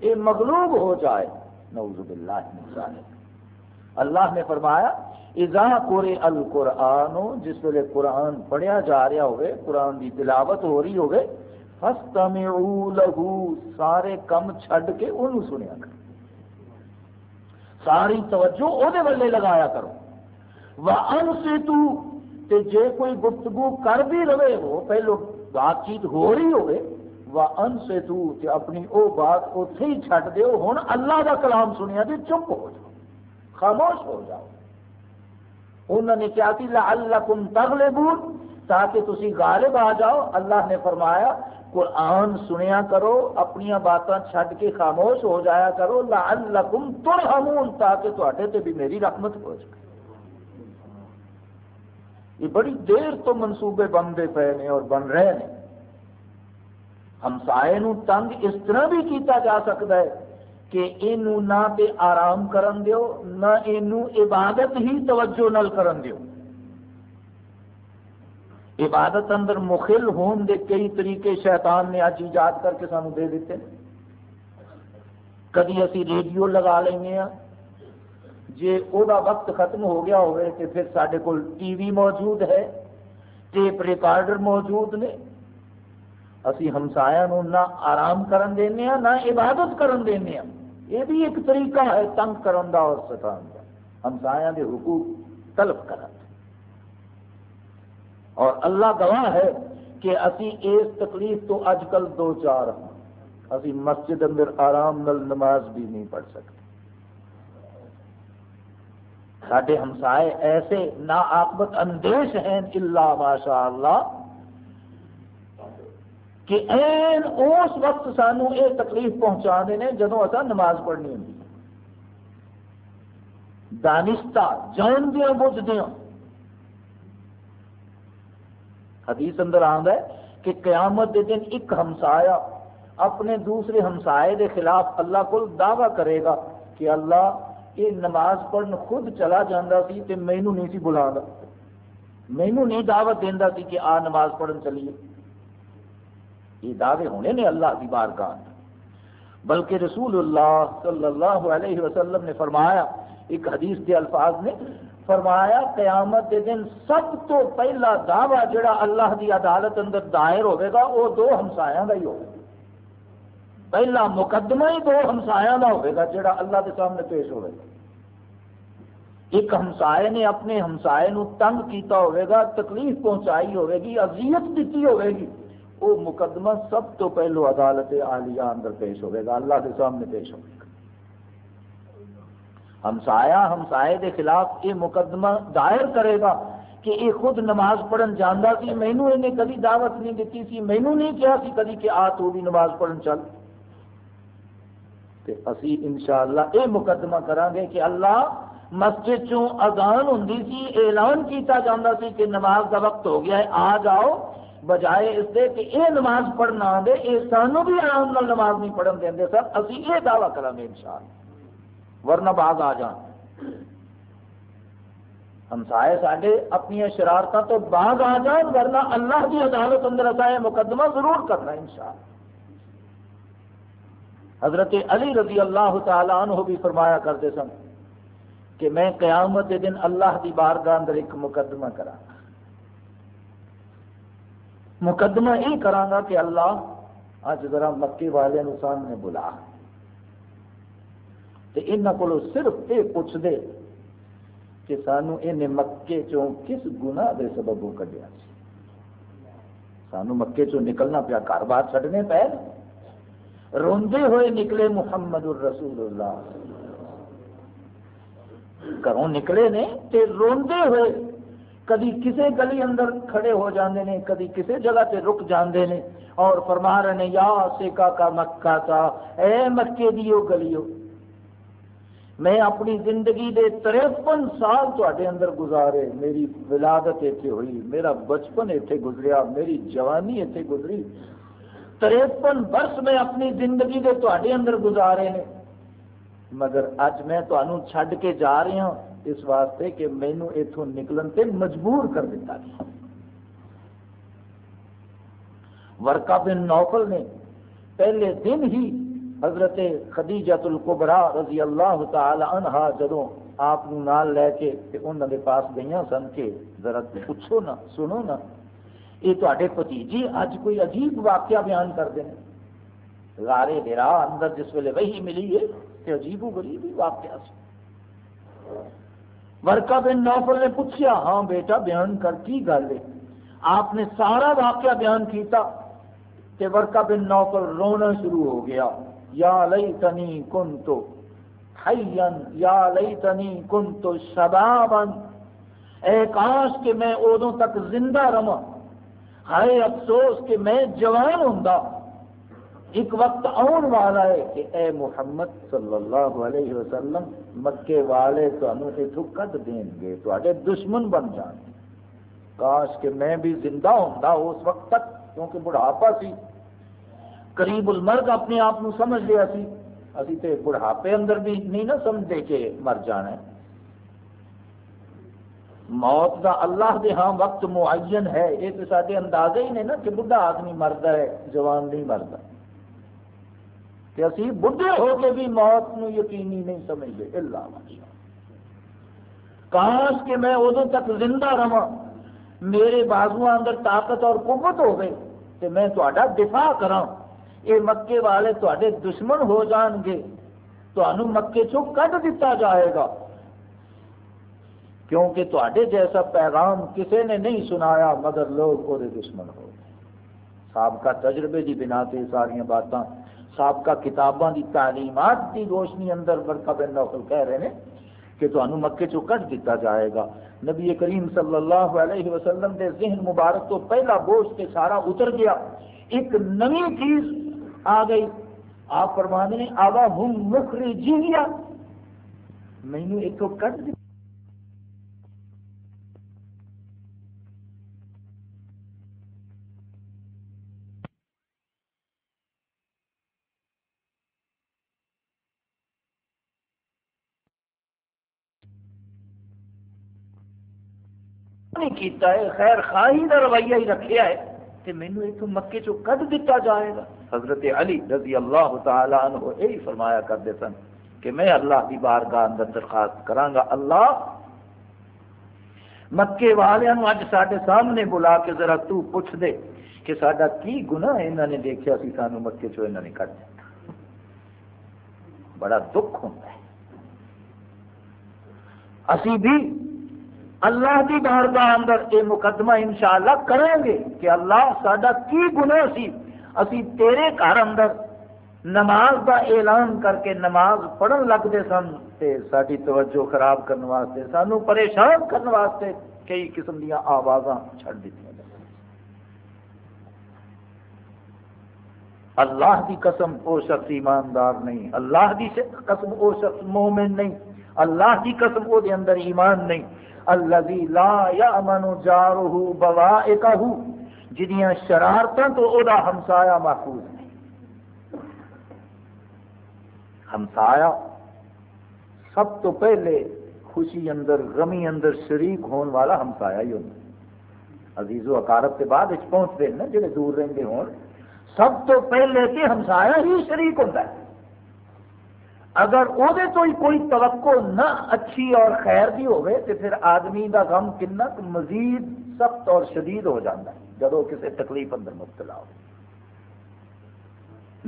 اے مغلوب ہو جائے۔ نعوذ باللہ من ذالک اللہ نے فرمایا اذا قرئ القرآن، جس ویلے قرآن پڑھیا جا رہا ہوئے، قرآن کی تلاوت ہو رہی ہوئے، فاستمعوا له سارے کم چھڈ کے انہوں سنیا کرو۔ ساری توجہ او ولے لگایا کرو۔ وانصتوا تے جے کوئی گفتگو کر بھی رہے ہو، پہلو بات چیت ہو رہی ہوئے وانصتوا تے اپنی او بات اوتھے ہی چھڈ دیو، ہن اللہ دا کلام سنیا، تے چپ ہو جاؤ، خاموش ہو جاؤ۔ انہوں نے کیا کہ لعلکم تغلبون، تاکہ تسی غالب آ جاؤ، اللہ نے فرمایا، قرآن سنیا کرو اپنی باتاں چھڈ کے خاموش ہو جایا کرو، لعلکم ترحمون، تاکہ تواڈے تے بھی میری رحمت ہو جائے۔ یہ بڑی دیر تو منصوبے بنتے پے نے اور بن رہے ہیں ہمسائے تنگ اس طرح بھی کیتا جا سکتا ہے کہ یہ نہ تے آرام کرن دیو، نہ یہ عبادت ہی توجہ نل کرن دیو۔ عبادت اندر مخل ہون دے کئی طریقے شیطان نے اج ایجاد کر کے سانو دے دیتے کدی اسی ریڈیو لگا لیں ہاں جی وہ وقت ختم ہو گیا ہوئے تو پھر سارے کو ٹی وی موجود ہے، ٹیپ ریکارڈر موجود نے۔ اسی ہمسایا نہ آرام کرن دینے ہاں نہ عبادت کرن دینے ہاں۔ یہ بھی ایک طریقہ ہے، تنگ کرن دا اور ستان دا ہمسایا دے حقوق طلب کرن اور اللہ گواہ ہے کہ اسی اس تکلیف تو اج کل دو چار ہوں اسی مسجد اندر آرام نل نماز بھی نہیں پڑھ سکتے۔ سڈے ہمسائے ایسے نا آکبت اندیش ہیں اللہ ماشاء اللہ کہ این اس وقت سانو یہ تکلیف پہنچا دینے جدو اصا نماز پڑھنی ہوں دانستہ جان دیا بجھ دیا حدیث اندر آتا ہے کہ قیامت دے دن ایک ہمسایا اپنے دوسرے ہمسائے دے خلاف اللہ کو دعویٰ کرے گا کہ اللہ، یہ نماز پڑھن خود چلا جانا سی تے مینو نہیں سی بلا مینو نہیں دعوت دینا سی کہ آ نماز پڑھن چلیے۔ یہ دعوے ہونے نے اللہ کی بارگاہ بلکہ رسول اللہ صلی اللہ علیہ وسلم نے فرمایا، ایک حدیث کے الفاظ نے فرمایا، قیامت دے دن سب تو پہلا دعویٰ جڑا اللہ کی عدالت اندر دائر ہوئے گا، وہ دو ہمسایاں کا ہی ہوگا پہلا مقدمہ ہی دو ہمسایا کا ہوگا جڑا اللہ کے سامنے پیش ہوئے گا۔ ایک ہمسائے نے اپنے ہمسائے نو تنگ کیتا ہوئے گا، تکلیف پہنچائی ہوئے گی، اذیت دیتی ہوئے گی۔ وہ مقدمہ سب تو پہلو عدالت عالیہ اندر پیش ہوئے گا، اللہ کے سامنے پیش ہوئے گا۔ ہمسایا ہمسائے دے خلاف یہ مقدمہ دائر کرے گا کہ یہ خود نماز پڑھن جانا سی مینو انہیں کدی دعوت نہیں دیتی سی مینو نہیں کہا سی کدی کہ آ تو بھی نماز پڑھن چل۔ تے اسی انشاءاللہ اے مقدمہ کران گے کہ اللہ مسجد چوں اذان ہوں سی، اعلان کیتا جاتا سی کہ نماز کا وقت ہو گیا ہے، آ جاؤ۔ بجائے اس دے کہ اے نماز پڑھنا دے، اے سانو بھی آرام نال نماز نہیں پڑھن دیں سر اسی یہ دعویٰ کریں گے انشاءاللہ ورنہ باغ آ جان۔ ہمسائے سارے اپنی شرارتوں تو باغ آ جان، ورنہ اللہ کی عدالت اندر اصا مقدمہ ضرور کرنا انشاءاللہ حضرت علی رضی اللہ تعالیٰ عنہ بھی فرمایا کرتے سن کہ میں قیامت دن اللہ کی بارگاہ اندر ایک مقدمہ کرا مقدمہ یہ کرا کہ اللہ اج ذرا مکے والے سامنے بلا۔ تو یہاں کو صرف یہ پوچھ دے کہ سانو ان مکے چوں کس گناہ دے سبب کڈیا سانو مکے چوں نکلنا پیا، گھر بار چڈنے پے۔ روندے ہوئے نکلے محمد الرسول اللہ گھروں نکلے نے تے روندے ہوئے کدی کسے گلی اندر کھڑے ہو جاندے نے کدی کسے جگہ تے رک جاندے نے اور فرما رہے نے، یا سیکا کا مکہ تھا، اے مکے دیو گلیو میں اپنی زندگی دے تریپن سال تے اندر گزارے، میری ولادت اتنے ہوئی، میرا بچپن اتنے گزریا، میری جوانی اتنے گزری۔ تریپن برس میں اپنی زندگی کے تے اندر گزارے ہیں مگر اج میں تمہوں چھڈ کے جا رہا ہوں اس واسطے کہ مینو اتوں نکلن سے مجبور کر دیتا گیا ورکا بن نوفل نے پہلے دن ہی حضرت خدیجت القبرا رضی اللہ تعالی عنہا جدو آپ نال لے کے انہوں نے پاس گئی سن کے ذرا پوچھو نا، سنو نا، یہ تے پتیجی اج کوئی عجیب واقعہ بیان کرتے ہیں لارے ڈرا اندر جس ویلے وہی ملی ہے تو عجیب و غریب ہی واقعہ سے ورکا بن نوفل نے پوچھا ہاں بیٹا، بیان کر کی گل ہے؟ آپ نے سارا واقعہ بیان کیتا کہ ورکا بن نوفل رونا شروع ہو گیا۔ یا لئی تنی کن تو یا لئی تنی کن تو شبابن اے کاش کہ میں ادو تک زندہ رہا ہائے افسوس کہ میں جوان ہوں ایک وقت آن والا ہے کہ اے محمد صلی اللہ علیہ وسلم، مکے والے تمہیں اتو کد دیں گے تے دشمن بن جان گے۔ کاش کہ میں بھی زندہ ہوں اس وقت تک، کیونکہ بڑھاپا سی۔ قریب المرگ اپنے آپ کو سمجھ لیا سی۔ ابھی تو بڑھاپے اندر بھی نہیں نہ سمجھتے کہ مر جانا ہے۔ موت دا اللہ دے ہاں وقت معین ہے۔ یہ تو سارے اندازے ہی نہیں نا کہ بڑھا آدمی مرد ہے، جوان نہیں مرد کہ اسی بڑھے ہو کے بھی موت نو یقینی نہیں سمجھتے، اللہ کاش کہ میں ادو تک زندہ رہا میرے بازو اندر طاقت اور قوت ہو گئی تو میں تا دفاع کرا یہ مکے والے تے دشمن ہو جان گے تو مکے چو کٹ دیتا جائے گا؟ کیونکہ تے جیسا پیغام کسی نے نہیں سنایا، مگر لوگ وہ دشمن ہو گئے۔ سابقہ تجربے کی بنا سے ساری باتاں سابقہ کتاباں کی تعلیمات کی روشنی اندر برقع بن نوفل کہہ رہے ہیں کہ تمہیں مکے چو کٹ دیتا جائے گا۔ نبی کریم صلی اللہ علیہ وسلم کے ذہن مبارک تو پہلا بوجھ کے سارا اتر گیا۔ ایک نئی چیز آ گئی۔ آپ فرمانے آگا ہوں مخری جی گیا مینو ایک کٹ دیا نہیں کیتا ہے، خیر خاہی کا رویہ ہی رکھیا ہے کہ مینو ایک مکے چو کد دیتا جائے گا؟ حضرت علی رضی اللہ تعالی عنہ یہی فرمایا کرتے سن کہ میں اللہ کی بارگاہ اندر درخواست کرانگا اللہ مکے والوں اج سارے سامنے بلا کے ذرا تو پوچھ دے کہ سڈا کی گناہ انہوں نے دیکھا سی سانو مکے چو انہوں نے کٹ دیا بڑا دکھ ہوتا ہے۔ اسی بھی اللہ کی بارگاہ اندر یہ مقدمہ انشاءاللہ کریں گے کہ اللہ سڈا کی گناہ سی؟ اسی تیرے گھر اندر نماز کا اعلان کر کے نماز پڑھن لگتے سن تے ساری توجہ خراب کرنے واسطے، سانو پریشان کرنے واسطے کئی قسم دیا آواز چھڑ دیتی اللہ کی قسم وہ شخص ایماندار نہیں، اللہ کی قسم وہ شخص مومن نہیں، اللہ کی قسم وہ اندر ایمان نہیں۔ الذي لا يأمن جاره بوائقه جنیاں شرارتاں تو او دا ہمسایا محفوظ نہیں۔ ہمسایا سب تو پہلے خوشی اندر، غمی اندر شریک ہون والا ہمسایا ہی ہوتا عزیز و اقارب کے بعد اس پہنچتے ہیں نا، جڑے دور رہتے ہون، سب تو پہلے تے ہمسایا ہی شریک ہوتا ہے۔ اگر وہ تو ہی کوئی توقع نہ اچھی اور خیر بھی ہوئے تو پھر آدمی کا غم کنا مزید سخت اور شدید ہو جاتا ہے جب وہ کسی تکلیف اندر مبتلا ہو۔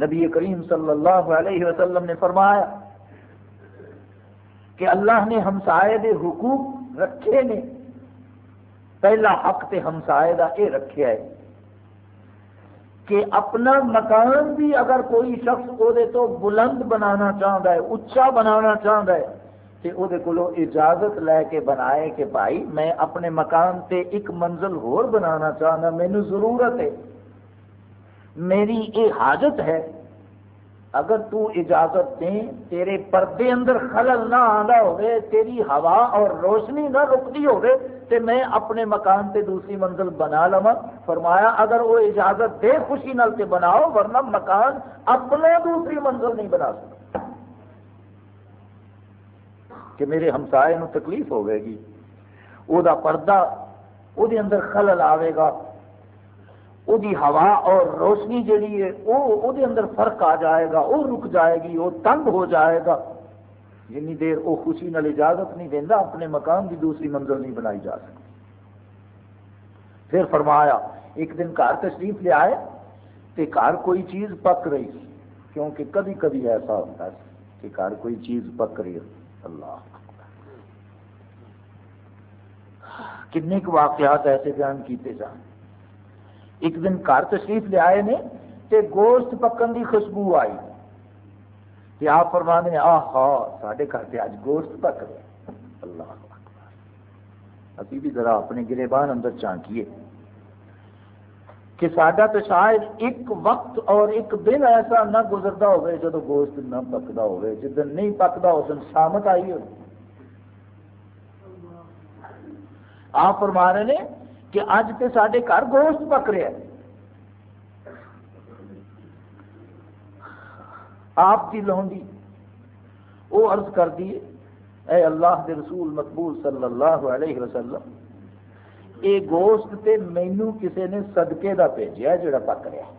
نبی کریم صلی اللہ علیہ وسلم نے فرمایا کہ اللہ نے ہمسائے دے حقوق رکھے نے، پہلا حق تے ہمسائے دا اے رکھے ہے۔ کہ اپنا مکان بھی اگر کوئی شخص وہ تو بلند بنانا چاہتا ہے اچا بنانا چاہتا ہے تو وہ اجازت لے کے بنائے کہ بھائی میں اپنے مکان تے ایک منزل ہور بنانا چاہنا مینو ضرورت ہے، میری یہ حاجت ہے اگر تو اجازت دیں، تیرے پردے اندر خلل نہ آنا ہوئے، تیری ہوا اور روشنی نہ رکتی ہوئے، تے میں اپنے مکان تے دوسری منزل بنا لوا فرمایا، اگر وہ اجازت دے خوشی نال تے بناؤ، ورنہ مکان اپنا دوسری منزل نہیں بنا سکتا۔ کہ میرے ہمسائے نو تکلیف ہو گئے گی، او دا پردہ او دے اندر خلل آئے گا۔ او دی ہوا اور روشنی جڑی ہے وہ او دے اندر فرق آ جائے گا وہ رک جائے گی وہ تنگ ہو جائے گا۔ جنی دیر وہ خوشی نال اجازت نہیں دینا اپنے مکان کی دوسری منزل نہیں بنائی جا سکتی۔ پھر فرمایا، ایک دن گھر تشریف لے آئے تو گھر کوئی چیز پک رہی، کیونکہ کبھی کبھی ایسا ہوتا ہے کہ گھر کوئی چیز پک رہی۔ اللہ۔ کتنے واقعات ایسے بیان کیتے جان۔ ایک دن گھر تشریف لے آئے نے تے گوشت پکن دی خوشبو آئی۔ کہ آپ فرمانے آ ہاں سارے گھر سے اج گوشت پک رہے اللہ ابھی بھی ذرا اپنے گربان اندر چانکیے۔ کہ سڈا تو شاید ایک وقت اور ایک دن ایسا نہ گزرتا ہوئے جب گوشت نہ پکتا ہوئے، جس دن نہیں پکتا، اس دن شامت آئی ہو آپ فرما رہے ہیں کہ اج تو سارے گھر گوشت پک رہا ہے۔ آپ کی لونڈی وہ عرض کر دیے اے اللہ دے رسول مقبول صلی اللہ علیہ وسلم یہ گوشت تے مینو کسی نے صدقے دا بھیجا جڑا پک رہا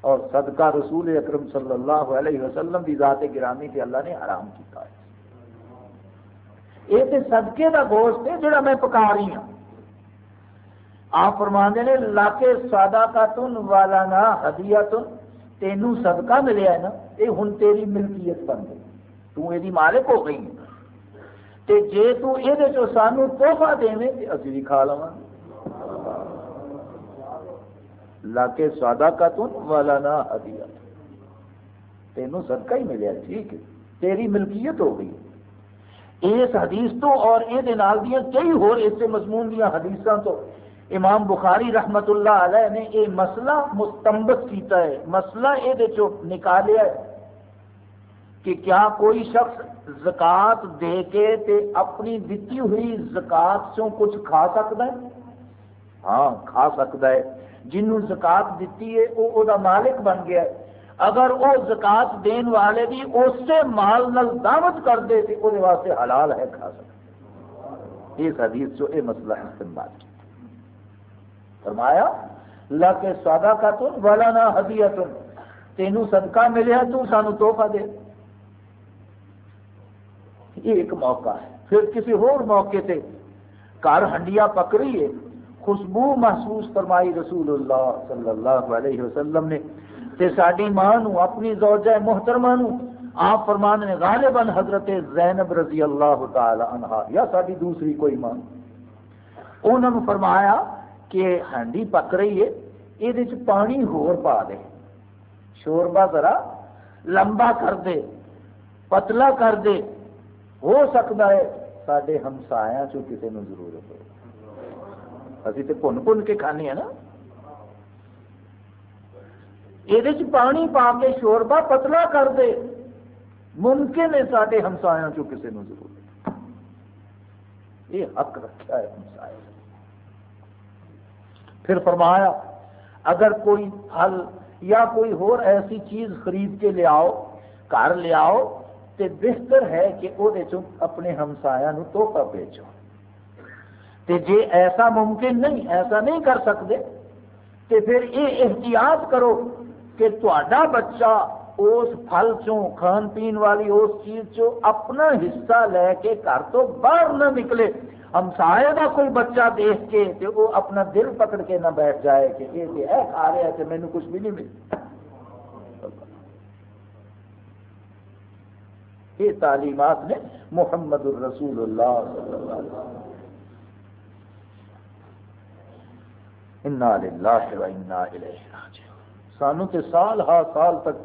اور صدقہ رسول اکرم صلی اللہ علیہ وسلم کی ذات گرامی تے اللہ نے حرام کیتا ہے۔ یہ تے صدقے دا گوشت ہے جڑا میں پکا رہی ہوں آپ فرما نے لا کے سادہ کا تن والا نہ ہدیا تن تینوں صدقہ ملیا ہے نا یہ ہوں تیری ملکیت بن گئی۔ تو یہ مالک ہو گئی۔ تے جے تو یہ سانو توحفہ دے تے اسی بھی کھا لوا لا کے سادہ کا تن والا نہ ہدیا تینوں صدقہ ہی ملیا ٹھیک ہے۔ تیری ملکیت ہو گئی۔ اس حدیث تو اور یہ کئی ہور اس مضمون دیا حدیث تو امام بخاری رحمت اللہ علیہ نے یہ مسئلہ مستمبت کیتا ہے۔ مسئلہ یہ نکالیا ہے کہ کیا کوئی شخص زکات دے کے تے اپنی دیتی ہوئی زکات سے کچھ کھا سکتا ہے؟ ہاں کھا سکتا ہے۔ جنہوں زکات دیتی ہے، وہ دا مالک بن گیا ہے۔ اگر وہ زکات دین والے بھی اسی مال نل دعوت کر دے تو وہ واسطے حلال ہے، کھا سکتا اس حدیث جو یہ مسئلہ استعمال کیا فرمایا لا کے سودا کا تن والا نہ ہدیہ تن تینوں صدقہ ملیا تو سانو توحفہ دے۔ یہ ایک موقع ہے۔ پھر کسی اور موقع تے کار ہنڈیا پک رہی ہے۔ خوشبو محسوس فرمائی رسول اللہ صلی اللہ علیہ وسلم نے۔ تے ساری ماں نو، اپنی زوجہ محترمہ نو آپ فرمان نے غالباً حضرت زینب رضی اللہ تعالی عنہ یا ساری دوسری کوئی ماں۔ انہوں نے فرمایا کہ ہانڈی پک رہی ہے یہ پانی ہور پا دے شوربا ذرا لمبا کر دے پتلا کر دے ہو سکتا ہے سارے ہمسایا چو کسی نے ضرورت ہو ابھی تو پن پن کے کھانے ہیں نا یہ پانی پا کے شوربا پتلا کر دے ممکن ہے سارے ہمسایا چو کسی نے ضرورت یہ حق رکھا ہے ہمسایا پھر فرمایا، اگر کوئی پھل یا کوئی اور ایسی چیز خرید کے لے آؤ، گھر لے آؤ تو بہتر ہے کہ وہ اپنے ہمسایا توحفہ بیچو تے جے ایسا ممکن نہیں، ایسا نہیں کر سکتے تو پھر یہ احتیاط کرو کہ تا بچہ اس پھل چوں، کھان پین والی اس چیز چوں اپنا حصہ لے کے گھر تو باہر نہ نکلے۔ ہمسائے کا کوئی بچہ دیکھ کے تے وہ اپنا دل پکڑ کے نہ بیٹھ جائے کہ یہ کہ ہے کھا رہا ہے مینو کچھ بھی نہیں ملتا یہ تعلیمات نے محمد الرسول اللہ صلی اللہ علیہ وسلم۔ سانو تے سال ہا سال تک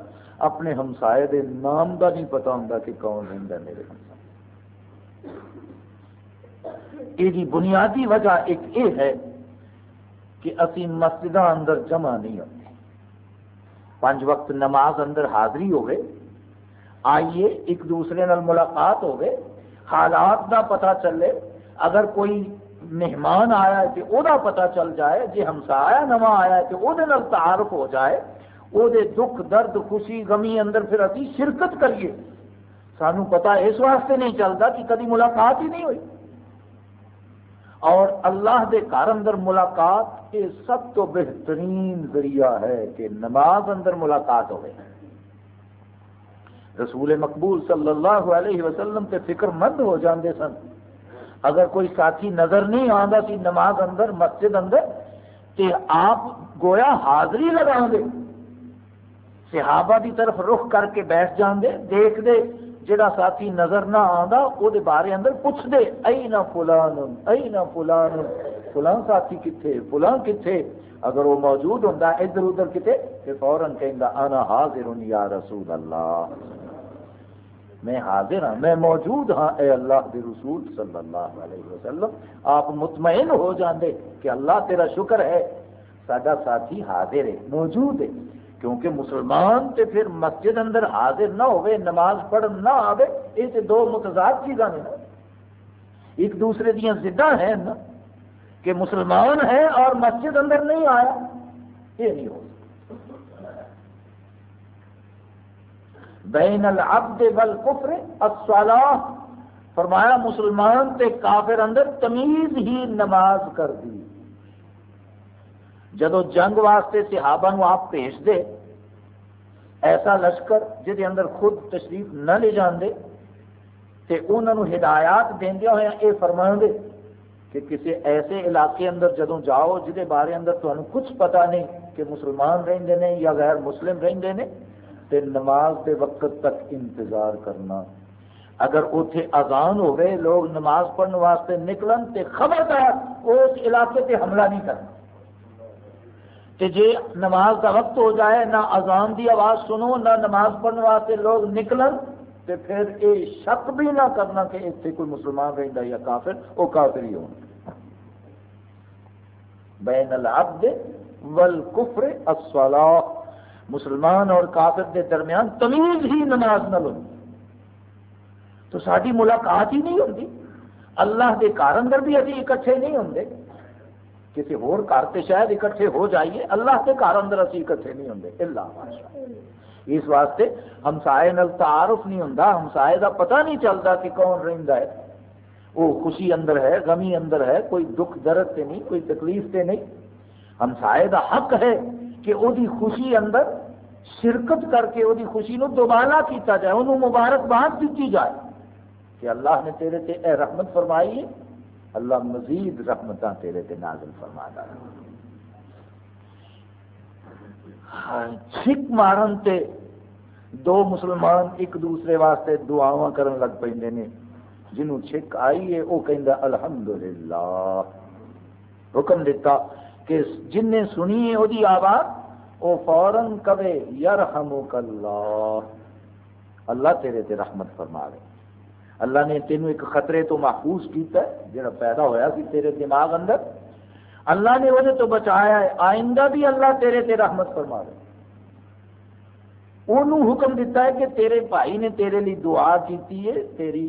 اپنے ہمسائے دے نام دا نہیں پتا ہوں کہ کون رہتا میرے ہمسائے یہ بنیادی وجہ ایک یہ ہے کہ اسی مسجد اندر جمع نہیں ہوتے۔ پانچ وقت نماز اندر حاضری ہوئے، آئیے ایک دوسرے نال ملاقات ہوئے، حالات کا پتہ چلے۔ اگر کوئی مہمان آیا ہے تو وہ پتا چل جائے جی ہمسایا نواں آیا ہے تو وہ تعارف ہو جائے۔ وہ دکھ، درد، خوشی، غمی اندر پھر ابھی شرکت کریے۔ سانو پتا اس واسطے نہیں چلتا کہ کدی ملاقات ہی نہیں ہوئی۔ اور اللہ دے گھر اندر ملاقات یہ سب تو بہترین ذریعہ ہے کہ نماز اندر ملاقات ہوئے۔ رسول مقبول صلی اللہ علیہ وسلم تے فکر مند ہو جاندے سن۔ اگر کوئی ساتھی نظر نہیں آتا سی نماز اندر، مسجد اندر، تے آپ گویا حاضری لگا دے۔ صحابہ دی طرف رخ کر کے بیٹھ جاندے، دیکھ دے جڑا ساتھی نظر نہ آتا وہ بارے اندر پوچھ دے ائی نہ فلان ائی نہ فلان فلان ساتھی کتنے فلان کتنے اگر وہ موجود ہوں ادھر ادھر کتنے پھر فوراً کہہ آنا حاضر یا رسول اللہ. میں حاضر ہاں میں موجود ہاں اے اللہ کے رسول صلی اللہ علیہ وسلم۔ آپ مطمئن ہو جاندے کہ اللہ تیرا شکر ہے سڈا ساتھی حاضر ہے، موجود ہے۔ کیونکہ مسلمان تے پھر مسجد اندر حاضر نہ ہوئے، نماز پڑھ نہ آئے یہ تو دو متضاد چیزاں نے ایک دوسرے دیا زدہ ہیں نا کہ مسلمان ہے اور مسجد اندر نہیں آیا، یہ نہیں ہو بین العبد والکفر الصلاح فرمایا مسلمان تے کافر اندر تمیز ہی نماز کر دی۔ جدو جنگ واسطے صحابہ نو آپ بھیج دے، ایسا لشکر جہد اندر خود تشریف نہ لے جاندے، تے انہوں نے ہدایات دیا ہوا یہ فرما دے کہ کسی ایسے علاقے اندر جدو جاؤ جہد بارے اندر تمہیں کچھ پتا نہیں کہ مسلمان رہندے نے یا غیر مسلم رہندے نے، تے نماز کے وقت تک انتظار کرنا۔ اگر اتنے اذان ہوئے لوگ نماز پڑھنے واسطے نکلن، تے خبردار اس علاقے تے حملہ نہیں کرنا۔ تے جے جی نماز کا وقت ہو جائے، نہ اذان دی آواز سنو، نہ نماز پڑھنے واسطے لوگ نکلن، تے پھر یہ شک بھی نہ کرنا کہ اتنے کوئی مسلمان رہتا یا کافر وہ کافر ہی ہونا بین العبد والکفر الصلاح مسلمان اور کافر کے درمیان تمیز ہی نماز نہ لو۔ تو ساری ملاقات ہی نہیں ہوتی اللہ کے کار اندر بھی ابھی اکٹھے نہیں ہوں کسی ہور گھر سے شاید اکٹھے ہو جائیے، اللہ کے کار اندر ابھی اکٹھے نہیں ہوں اللہ اس واسطے ہمسائے نل تعارف نہیں ہوں ہمسائے کا پتہ نہیں چلتا کہ کون رہتا ہے۔ وہ خوشی اندر ہے، غمی اندر ہے، کوئی دکھ درد سے نہیں، کوئی تکلیف سے نہیں۔ ہمسائے کا حق ہے کہ وہ خوشی اندر شرکت کر کے وہ خوشی نو دوبارہ کیتا جائے انہوں مبارکباد دیتی جائے۔ کہ اللہ نے تیرے تے اے رحمت فرمائی ہے اللہ مزید رحمت تیرے تے نازل فرما دا چھک ہاں، مارن تے دو مسلمان ایک دوسرے واسطے دعا کرن لگ پہ جنہوں چھک آئی ہے وہ کہہ الحمدللہ۔ حکم دیتا کہ جن نے سنی ہے وہ آواز وہ فوراً کبے یرحمک اللہ۔ اللہ تیرے تے رحمت فرما رہے اللہ نے تینوں ایک خطرے تو محفوظ کیتا ہے، جڑا پیدا ہویا سی تیرے دماغ اندر۔ اللہ نے وہ تو بچایا ہے، آئندہ بھی اللہ تیرے تے رحمت فرما رہے انہوں حکم دیتا ہے کہ تیرے بھائی نے تیرے لیے دعا کیتی ہے، تیری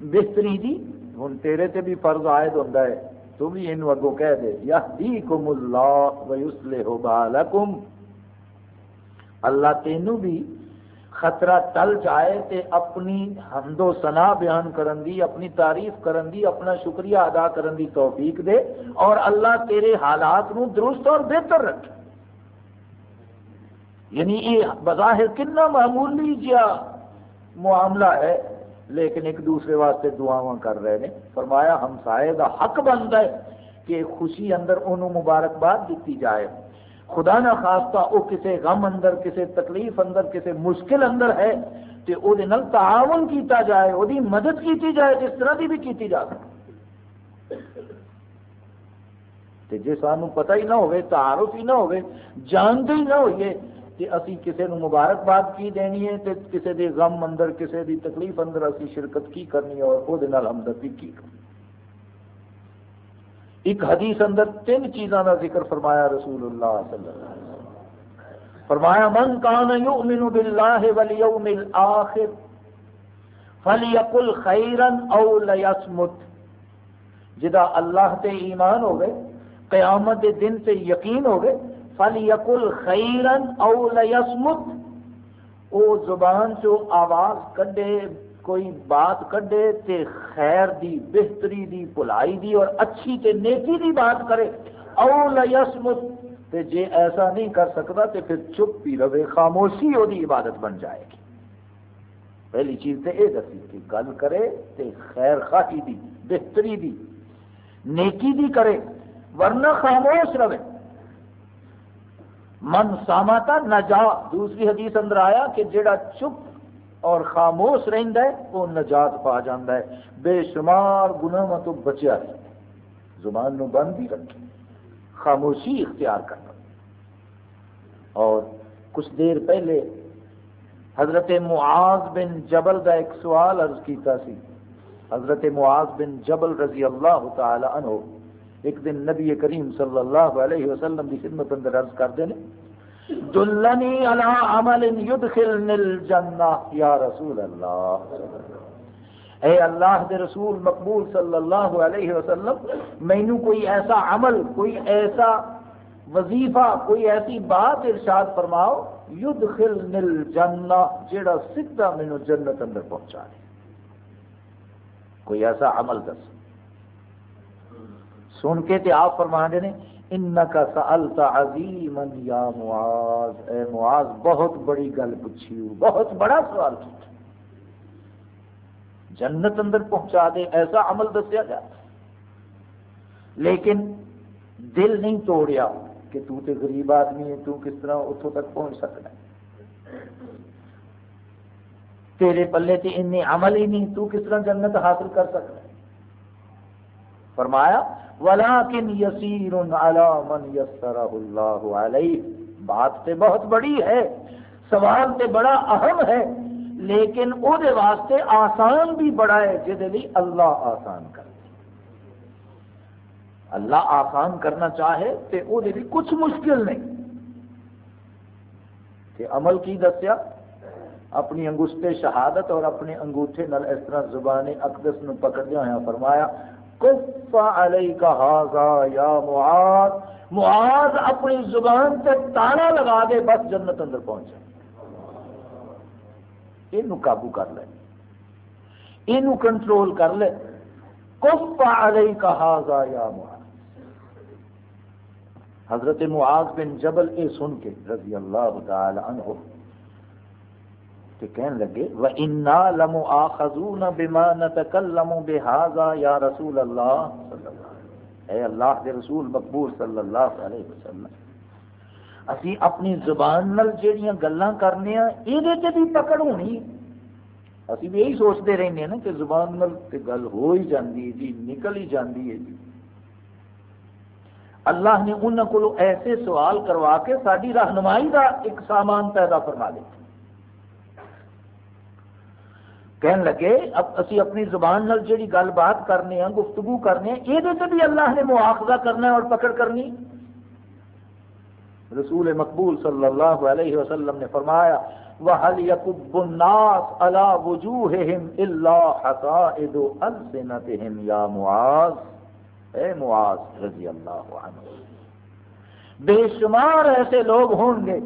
بہتری دی۔ ہوں تیرے تے بھی فرض عائد ہوتا ہے، تو بھی یہ اگوں کہہ دے یہدیکم اللہ ویسلح بالکم۔ اللہ تینوں بھی خطرہ ٹل جائے تے اپنی حمد و ثنا بیان کرن دی، اپنی تعریف کرن دی، اپنا شکریہ ادا کرن دی توفیق دے اور اللہ تیرے حالات نو درست اور بہتر رکھے۔ یعنی یہ بظاہر کنا معمولی جیا معاملہ ہے، لیکن ایک دوسرے واسطے دعاواں کر رہے ہیں۔ فرمایا ہمسائے کا حق بنتا ہے کہ خوشی اندر انہوں مبارکباد دیتی جائے۔ خدا نہ خاصتا وہ کسی غم اندر کسی تکلیف اندر کسی مشکل اندر ہے تو وہ تعاون کیتا جائے وہ مدد کیتی جائے، جس طرح کی بھی کیتی جا سکے۔ جی سانو پتہ ہی نہ ہوئے، تعارف ہی نہ ہوئے، جانتے ہی نہ ہوئیے کہ اسی کسی نو مبارکباد کی دینی ہے تو کسی دے غم اندر کسی دی تکلیف اندر اسی شرکت کی کرنی ہے اور وہ ہمدردی کی کرنی ایک حدیث اندر تین چیزوں کا ذکر فرمایا رسول اللہ صلی اللہ علیہ وسلم۔ فرمایا، من کان یؤمن باللہ والیوم الاخر فلیقل خیرا او لیسمت جدا اللہ تے ایمان ہو گئے قیامت دے دن تے یقین ہو گئے فلیقل خیرن او لیسمت او زبان چو آواز کڈے کوئی بات کڈے تے خیر دی، بہتری دی بلائی دی اور اچھی تے نیکی دی بات کرے۔ او لیسمت تے جے ایسا نہیں کر سکتا تے پھر چپ بھی رہے، خاموشی او دی عبادت بن جائے گی۔ پہلی چیز تے اے دسی کہ گل کرے تے خیر خواہی دی، بہتری دی، نیکی دی کرے، ورنہ خاموش رہے۔ من ساماتا نجا دوسری حدیث اندر آیا کہ جڑا چپ اور خاموش رہندا ہے، وہ نجات پا جاندا ہے۔ بے شمار گناہوں تو بچیا ہے۔ زبان نو بند ہی رکھے، خاموشی اختیار کرنا اور کچھ دیر پہلے حضرت معاذ بن جبل کا ایک سوال عرض کیتا سی۔ حضرت معاذ بن جبل رضی اللہ تعالی عنہ ایک دن نبی کریم صلی اللہ علیہ وسلم کی خدمت اندر عرض کرتے ہیں دلنی علی عمل یدخلنی الجنہ، یا رسول اللہ. اے اللہ دے رسول مقبول صلی اللہ علیہ وسلم، مینو کوئی ایسا عمل، کوئی ایسا وظیفہ، کوئی ایسی بات ارشاد فرماؤ ید خل نل جنا جڑا سیدھا مینو جنت اندر پہنچا دے. کوئی ایسا عمل دس. سن کے تے آپ فرما دے انکا سألت عظیما یا معاذ. اے معاذ، بہت بڑی گل پوچھی، بہت بڑا سوال پوچھا۔ جنت اندر پہنچا دے، ایسا عمل دسیا جاتا لیکن دل نہیں توڑیا کہ تو تے غریب آدمی ہے، تو کس طرح اتوں تک پہنچ سکتا ہے۔ تیرے پلے تے انی عمل ہی نہیں، تو کس طرح جنت حاصل کر سکتا ہے؟ فرمایا ولیکن یسیر علی من یسرہ اللہ علیہ بات تے بہت بڑی ہے، سوال تے بڑا اہم ہے، لیکن او دے واسطے آسان بھی بڑا ہے جہد اللہ آسان کر اللہ آسان کرنا چاہے تو وہ بھی کچھ مشکل نہیں۔ کہ عمل کی دسیا، اپنی انگوشتے شہادت اور اپنے انگوٹھے نل اس طرح زبان اقدس نو پکڑدیا ہوا فرمایا کف علیک ہاذا یا معاذ۔ معاذ اپنی زبان تے تانا لگا دے، بس جنت اندر پہنچے یہ قابو کر لے۔ یہ کنٹرول کر لے۔ کف علیک ہاذا یا معاذ۔ حضرت معاذ بن جبل اے سن کے رضی اللہ تعالی عنہ کہ کہنے لگے، وَإِنَّا لَمُؤَاخَذُونَ بِمَا نَتَكَلَّمُ بِهَذَا يَا رَسُولَ اللَّهِ صلی اللہ علیہ وسلم اے اللہ کے رسول مقبول صلی اللہ علیہ وسلم، اسی اپنی زبان نل جیڑیاں گلاں کرنے ہیں یہ تے بھی پکڑ ہونی۔ اسی بھی یہی سوچتے رہنے ہیں نا کہ زبان نل تے گل ہو ہی جاندی ہے جی نکل ہی جاندی ہے جی۔ اللہ نے انہوں کو ایسے سوال کروا کے ساری رہنمائی کا ایک سامان پیدا فرما دیا کہن لگے، اب اسی اپنی زبان نال جڑی گل بات کرنے ہیں گفتگو کرنے ہیں یہ بھی اللہ نے مواخذہ کرنا ہے اور پکڑ کرنی۔ رسول مقبول صلی اللہ علیہ وسلم نے فرمایا، وَهَلْ يَكُبُّ النَّاسِ عَلَى وُجُوهِهِمْ إِلَّا حَقَائِدُ أَلْسِنَتِهِمْ يَا مُعَاذ۔ اے معاذ رضی اللہ عنہ۔ بے شمار ایسے لوگ ہوں گے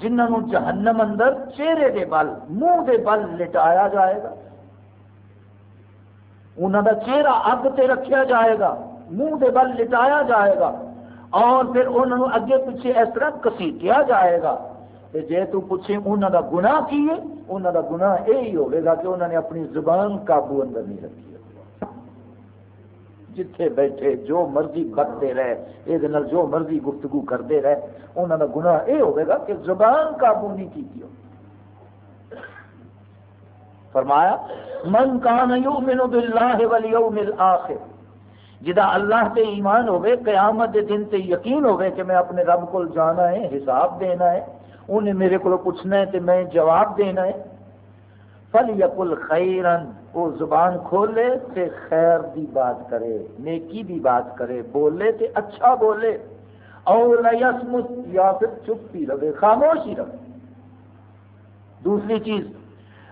جنہوں جہنم اندر چہرے دے بل، منہ دے بل لٹایا جائے گا۔ انہوں دا چہرہ اگ تے رکھیا جائے گا، منہ دے بل لٹایا جائے گا۔ اور پھر انہوں اگے پیچھے اس طرح کسیٹیا جائے گا۔ کہ جے تو پوچھے انہوں دا گناہ کی ہے انہوں دا گناہ یہی ہوگا کہ انہوں نے اپنی زبان قابو اندر نہیں رکھی جتھے بیٹھے، جو مرضی کرتے رہے یہ جو مرضی گفتگو کرتے رہے انہوں کا گناہ یہ ہوگا کہ زبان قابو نہیں کی فرمایا، من کان یؤمن باللہ والیوم الاخر جدا اللہ تے ایمان ہوئے قیامت دے دن تے یقین ہوئے کہ میں اپنے رب کو جانا ہے، حساب دینا ہے، انہیں میرے کو پوچھنا ہے تے میں جواب دینا ہے۔ فل یقل خیرن وہ زبان کھولے تے خیر دی بات کرے، نیکی دی بات کرے، بولے تے اچھا بولے۔ اور یسمت یا پھر چپ ہی رہے، خاموش ہی رہے۔ دوسری چیز،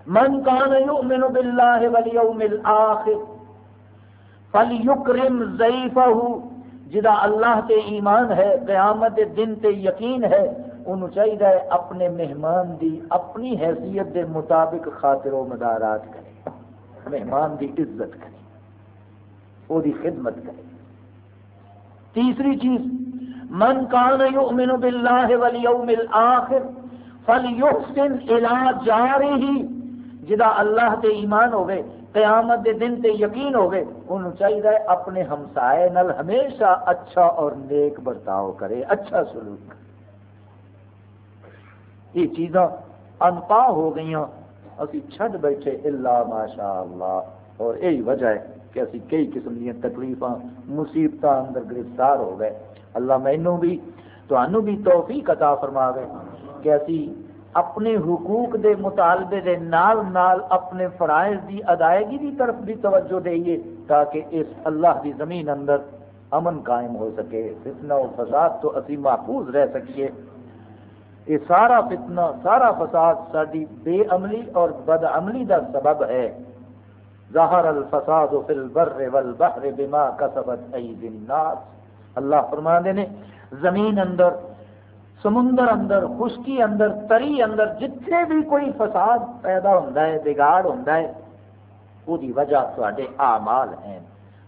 من کان یؤمن باللہ والیوم الاخر فلیکرم ضعیفہ جدا اللہ تے ایمان ہے، قیامت دن تے یقین ہے، انہوں چاہیے اپنے مہمان دی، اپنی حیثیت دے مطابق خاطر و مدارات کرے۔ مہمان دی عزت کرے وہ خدمت کرے۔ تیسری چیز، من کان یؤمن باللہ والیوم الاخر فلیحسن الى جارہ جدا اللہ تے ایمان ہوئے قیامت دے دن تے یقین ہوئے انہوں چاہیے اپنے ہمسائے نل ہمیشہ اچھا اور نیک برتاؤ کرے اچھا سلوک کرے۔ یہ چیزاں انپا ہو گئی اسی چھڈ بیٹھے اللہ ماشاء اللہ اور یہی وجہ ہے کہ اسی کئی قسم دیا تکلیف مصیبت اندر گرفتار ہو گئے۔ اللہ مینو بھی تو بھی توفیق عطا فرما گئے کہ اسی اپنے حقوق دے مطالبے دے نال نال اپنے فرائض دی ادائیگی دی طرف بھی توجہ دئیے تاکہ اس اللہ دی زمین اندر امن قائم ہو سکے، فتنہ و فساد تو اسی محفوظ رہ سکیے۔ یہ سارا فتنہ، سارا فساد ساری بے عملی اور بد عملی کا سبب ہے۔ ظاہر الفساد فی البر والبحر بما کسبت اید الناس۔ اللہ فرما نے، زمین اندر، سمندر اندر، خشکی اندر، تری اندر جتنے بھی کوئی فساد پیدا ہوتا ہے، بگاڑ ہوتا ہے وہ وجہ تے آمال ہیں۔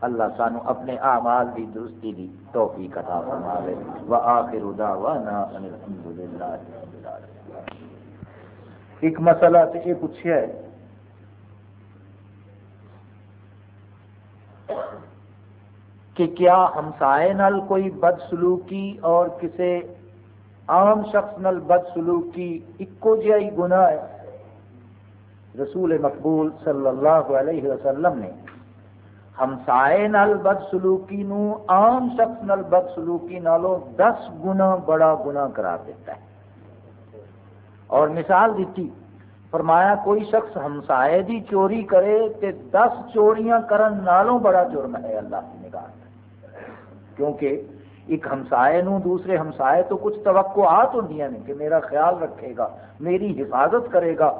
اللہ سانو اپنے آمال کی درستی کی توفیق عطا فرماوے۔ وآخر دعوانا ان الحمدللہ ایک مسئلہ تو یہ پوچھا ہے۔ کہ کیا ہمسائے نال کوئی بد سلوکی اور کسی عام شخص نل بد سلوکی ایکو جہا ہی گناہ ہے؟ رسول مقبول صلی اللہ علیہ وسلم نے ہمسائے نل بد سلوکی نو، عام شخص نل بد سلوکی نالوں دس گنا بڑا گنا کرا دیتا ہے۔ اور مثال دیتی، فرمایا کوئی شخص ہمسائے دی چوری کرے تے دس چوریاں کرن نالوں بڑا جرم ہے، اللہ کی نگاہ کیونکہ ایک ہمسائے نو، دوسرے ہمسائے تو کچھ توقعات ہوں نے کہ میرا خیال رکھے گا، میری حفاظت کرے گا۔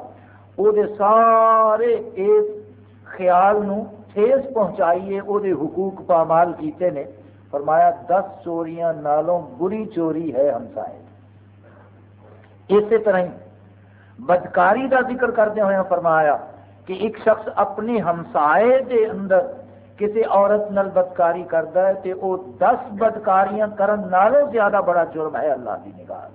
وہ سارے اس خیال نو ٹھیس پہنچائیے وہ حقوق پامال کیتے نے۔ فرمایا، دس چوریاں نالوں بری چوری ہے ہمسائے اسی طرح ہی بدکاری کا ذکر کرتے ہوئے فرمایا کہ ایک شخص اپنے ہمسائے دے اندر کسی عورت نل بدکاری کرتا ہے تو وہ دس بدکاریاں کرن نالوں زیادہ بڑا جرم ہے۔ اللہ کی نگاہ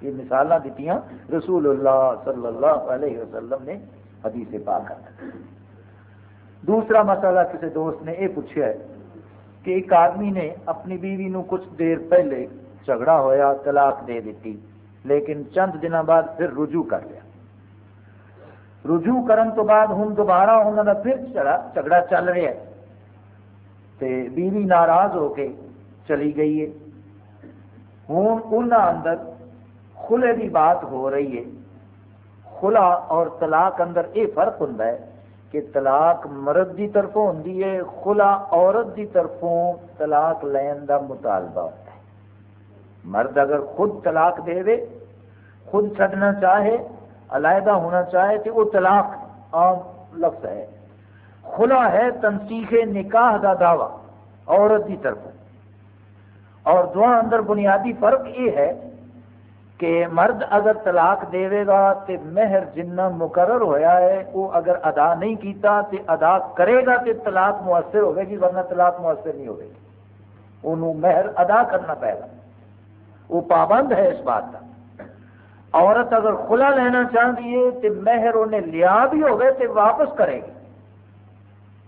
یہ مثال دیتی رسول اللہ صلی اللہ علیہ وسلم نے حدیث پاک کر دوسرا مسئلہ کسی دوست نے یہ پوچھا ہے کہ ایک آدمی نے اپنی بیوی نو کچھ دیر پہلے جھگڑا ہویا، طلاق دے دیتی، لیکن چند دنوں بعد پھر رجوع کر لیا۔ رجوع کرن تو بعد ہوں دوبارہ انہوں کا پھر جھگڑا چل رہا ہے۔ تے بیوی ناراض ہو کے چلی گئی ہے۔ ہوں ان اندر خلے کی بات ہو رہی ہے۔ خلا اور طلاق اندر یہ فرق ہوں کہ طلاق مرد کی طرفوں ہوں خلا عورت کی طرفوں طلاق لین کا مطالبہ ہوتا ہے۔ مرد اگر خود طلاق دے دے، خود چڈنا چاہے، علیحدہ ہونا چاہے تو وہ طلاق عام لفظ ہے۔ کھلا ہے تنسیخ نکاح کا دعوی، عورت کی طرف اور دونوں اندر بنیادی فرق یہ ہے کہ مرد اگر طلاق دے گا تو مہر جنہ مقرر ہویا ہے وہ اگر ادا نہیں کیتا تو ادا کرے گا تو طلاق مؤثر ہوگی گی، ورنہ طلاق مؤثر نہیں ہوگی انہوں مہر ادا کرنا پائے گا۔ وہ پابند ہے اس بات کا عورت اگر کھلا لینا چاہتی ہے تو مہر انہیں لیا بھی ہوگا تو واپس کرے گی۔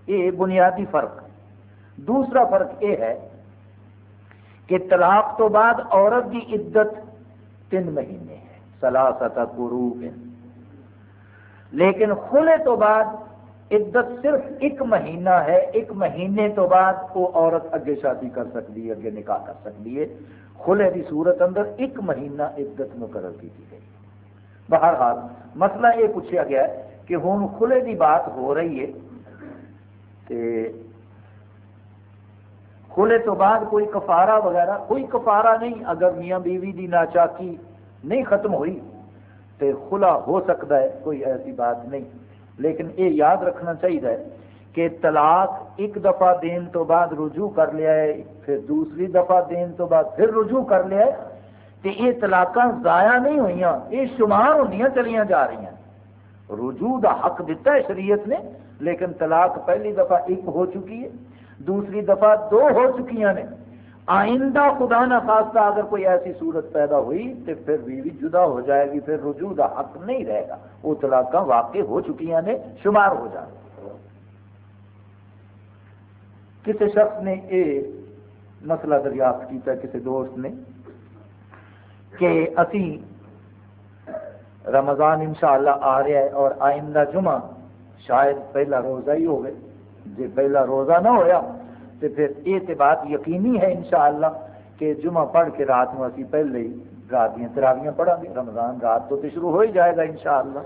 یہ بنیادی فرق۔ دوسرا فرق یہ ہے کہ طلاق تو بعد عورت کی عدت تین مہینے ہے سلاست گرو لیکن کھلے تو بعد عدت صرف ایک مہینہ ہے، ایک مہینے تو بعد وہ عورت اگے شادی کر سکتی ہے، اگے نکاح کر سکتی ہے۔ کھلے کی صورت اندر ایک مہینہ عدت مقرر کی گئی بہرحال مسئلہ یہ پوچھا گیا کہ ہوں کھلے کی بات ہو رہی ہے کھلے تو بعد کوئی کفارہ وغیرہ، کوئی کفارہ نہیں، اگر میاں بیوی دی ناچاکی نہیں ختم ہوئی تو کھلا ہو سکتا ہے، کوئی ایسی بات نہیں۔ لیکن یہ یاد رکھنا چاہیے کہ طلاق ایک دفعہ دین تو بعد رجوع کر لیا ہے، پھر دوسری دفعہ دین تو بعد پھر رجوع کر لیا ہے۔ تو یہ طلاق ضائع نہیں ہوئی یہ شمار ہو چلیاں جا رہی ہیں رجوع دا حق دیتا ہے شریعت نے، لیکن طلاق پہلی دفعہ ایک ہو چکی ہے۔ دوسری دفعہ دو ہو چکی ہیں آئندہ خدا نہ خاصہ اگر کوئی ایسی صورت پیدا ہوئی تو پھر بیوی جدا ہو جائے گی، پھر رجوع کا حق نہیں رہے گا۔ وہ طلاق واقع ہو چکی ہیں شمار ہو جائے۔ کسی شخص نے یہ مسئلہ دریافت کیا کسی دوست نے کہ اسی رمضان انشاءاللہ آ رہا ہے اور آئندہ جمعہ شاید پہلا روزہ ہی ہوگئے جی پہلا روزہ نہ ہویا تو پھر یہ تو بات یقینی ہے انشاءاللہ کہ جمعہ پڑھ کے رات میں اسی پہلے ہی رات دیا تراویاں پڑھا گے رمضان رات تو, تو شروع ہو ہی جائے گا انشاءاللہ۔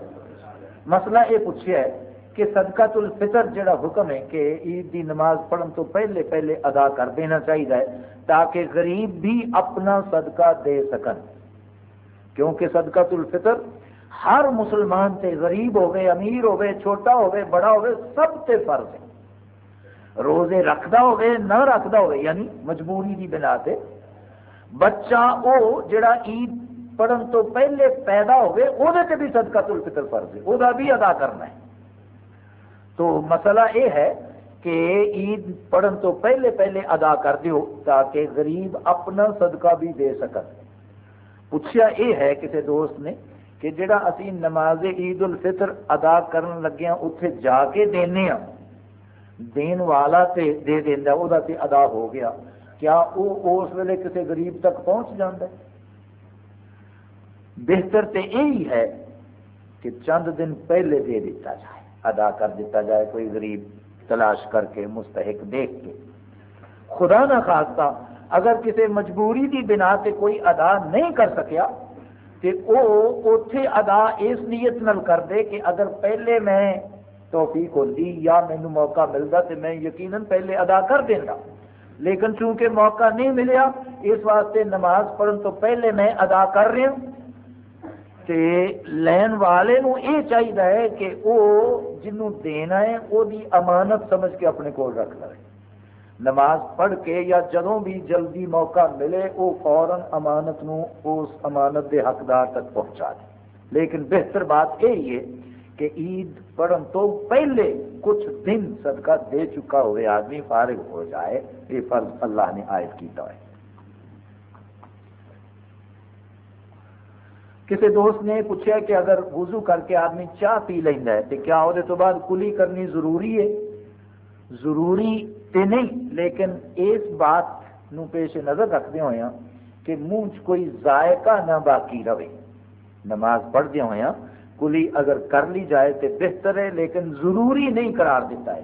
مسئلہ یہ پوچھا ہے کہ صدقہ الفطر جڑا حکم ہے کہ عید دی نماز پڑھن تو پہلے پہلے ادا کر دینا چاہیے تاکہ غریب بھی اپنا صدقہ دے سکن۔ کیونکہ صدقہ الفطر ہر مسلمان تے غریب ہوئے امیر ہوئے چھوٹا ہوئے بڑا ہوئے سب تے فرض ہے۔ روزے رکھتا ہوئے، نہ رکھتا ہوئے یعنی مجبوری کی بنا سے بچہ وہ جڑا عید پڑھن تو پہلے پیدا ہوئے وہ بھی صدقہ الفطر فرض ہے وہ بھی ادا کرنا ہے۔ تو مسئلہ یہ ہے کہ عید پڑھن تو پہلے پہلے ادا کر دیو تاکہ غریب اپنا صدقہ بھی دے سکن۔ پوچھا یہ ہے کسی دوست نے کہ جڑا اسی نماز عید الفطر ادا کرن لگے ہیں اتنے جا کے دینے ہاں۔ دین والا تے دے دینا وہ ادا ہو گیا۔ کیا وہ اس ویلے کسی غریب تک پہنچ جاتا ہے؟ بہتر تو یہی ہے کہ چند دن پہلے دے دیتا جائے، ادا کر دیتا جائے کوئی غریب تلاش کر کے، مستحق دیکھ کے۔ خدا نہ خاصتا اگر کسی مجبوری کی بنا سے کوئی ادا نہیں کر سکیا تو وہ اتے ادا اس نیت نل کر دے کہ اگر پہلے میں توفیق ہوتی یا مینو موقع ملتا تو میں یقیناً پہلے ادا کر دینا لیکن چونکہ موقع نہیں ملیا، اس واسطے نماز پڑھن تو پہلے میں ادا کر رہا ہوں۔ تے لین والے نو یہ چاہیے کہ وہ جنوں دینا ہے وہ دی امانت سمجھ کے اپنے کول رکھ لے۔ نماز پڑھ کے یا جدوں بھی جلدی موقع ملے وہ فوراً امانت نو اس امانت دے حقدار تک پہنچا دے۔ لیکن بہتر بات یہی ہے کہ عید پڑھن تو پہلے کچھ دن صدقہ دے چکا ہوئے آدمی فارغ ہو جائے، یہ فرض اللہ نے عائد کیتا ہے۔ کسی دوست نے پوچھا کہ اگر وضو کر کے آدمی چاہ پی لینا ہے تو کیا وہ تو بعد کلی کرنی ضروری ہے؟ ضروری تے نہیں، لیکن اس بات نو پیش نظر رکھتے ہوئے ہاں کہ منہ کوئی ذائقہ نہ باقی رہے۔ نماز پڑھتے ہوئے ہاں، کلی اگر کر لی جائے تو بہتر ہے، لیکن ضروری نہیں قرار دیتا ہے۔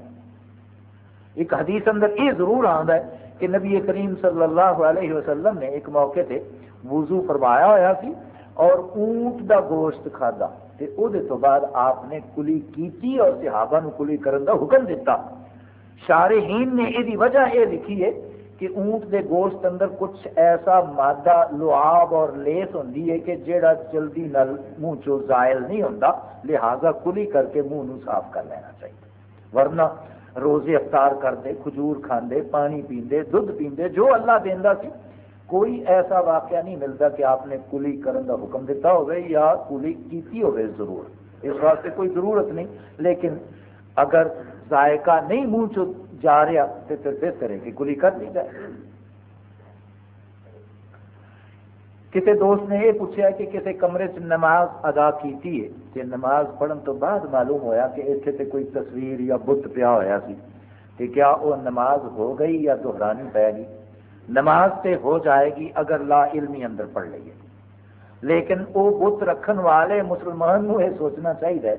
ایک حدیث اندر یہ ضرور آتا ہے کہ نبی کریم صلی اللہ علیہ وسلم نے ایک موقع تے وضو فرمایا ہوا سی اور اونٹ دا گوشت کھادا تے او دے تو بعد آپ نے کلی کیتی اور صحابہ نو کلی کرن دا حکم دیتا شارحین نے یہ وجہ یہ لکھی ہے کہ اونٹ دے گوشت اندر کچھ ایسا مادہ لعاب اور لیس ہوندی ہے کہ جیڑا جلدی نل منہ چو زائل نہیں ہوندا، لہذا کلی کر کے منہ نو صاف کر لینا چاہیے۔ ورنہ روزے افطار کرتے کھجور کھاندے، پانی پیندے، دودھ پیندے، جو اللہ دیندا سی، کوئی ایسا واقعہ نہیں ملتا کہ آپ نے کلی کرن دا حکم دیتا ہوئے یا کلی کیتی ہوئے ضرور۔ اس واسطے کوئی ضرورت نہیں، لیکن اگر ذائقہ نہیں منہ چ جا رہا تو پھر بہتر ہے کہ کلی کر دی جائے۔ کسی دوست نے یہ پوچھا کہ کسی کمرے چ نماز ادا کیتی ہے؟ کہ نماز پڑھن تو بعد معلوم ہویا کہ اتنے تے کوئی تصویر یا بت پیا ہوا سی۔ کہ کیا وہ نماز ہو گئی یا دہرانی پی گئی؟ نماز تے ہو جائے گی اگر لا علمی اندر پڑھ لیے لیکن وہ بت رکھن والے مسلمان نو یہ سوچنا چاہیے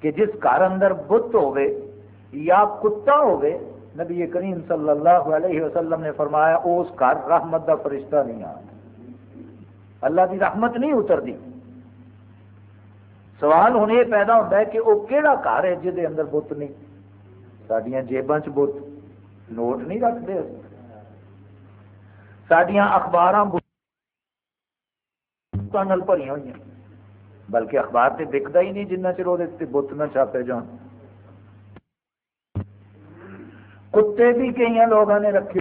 کہ جس گھر اندر بت ہوئے یا کتا ہوئے نبی کریم صلی اللہ علیہ وسلم نے فرمایا اس گھر رحمت دا فرشتہ نہیں آ اللہ کی رحمت نہیں اترتی۔ سوال ہوں، یہ پیدا ہوتا ہے کہ وہ کہڑا گھر ہے جہد اندر بت نہیں؟ سڈیا جیبان بت نوٹ نہیں رکھتے سڈیا اخبار بھری ہوئی بلکہ اخبار سے بکتا ہی نہیں، جنہ چر وہ بت نہ چھاپے جان۔ کتے بھی کئی لوگوں نے رکھے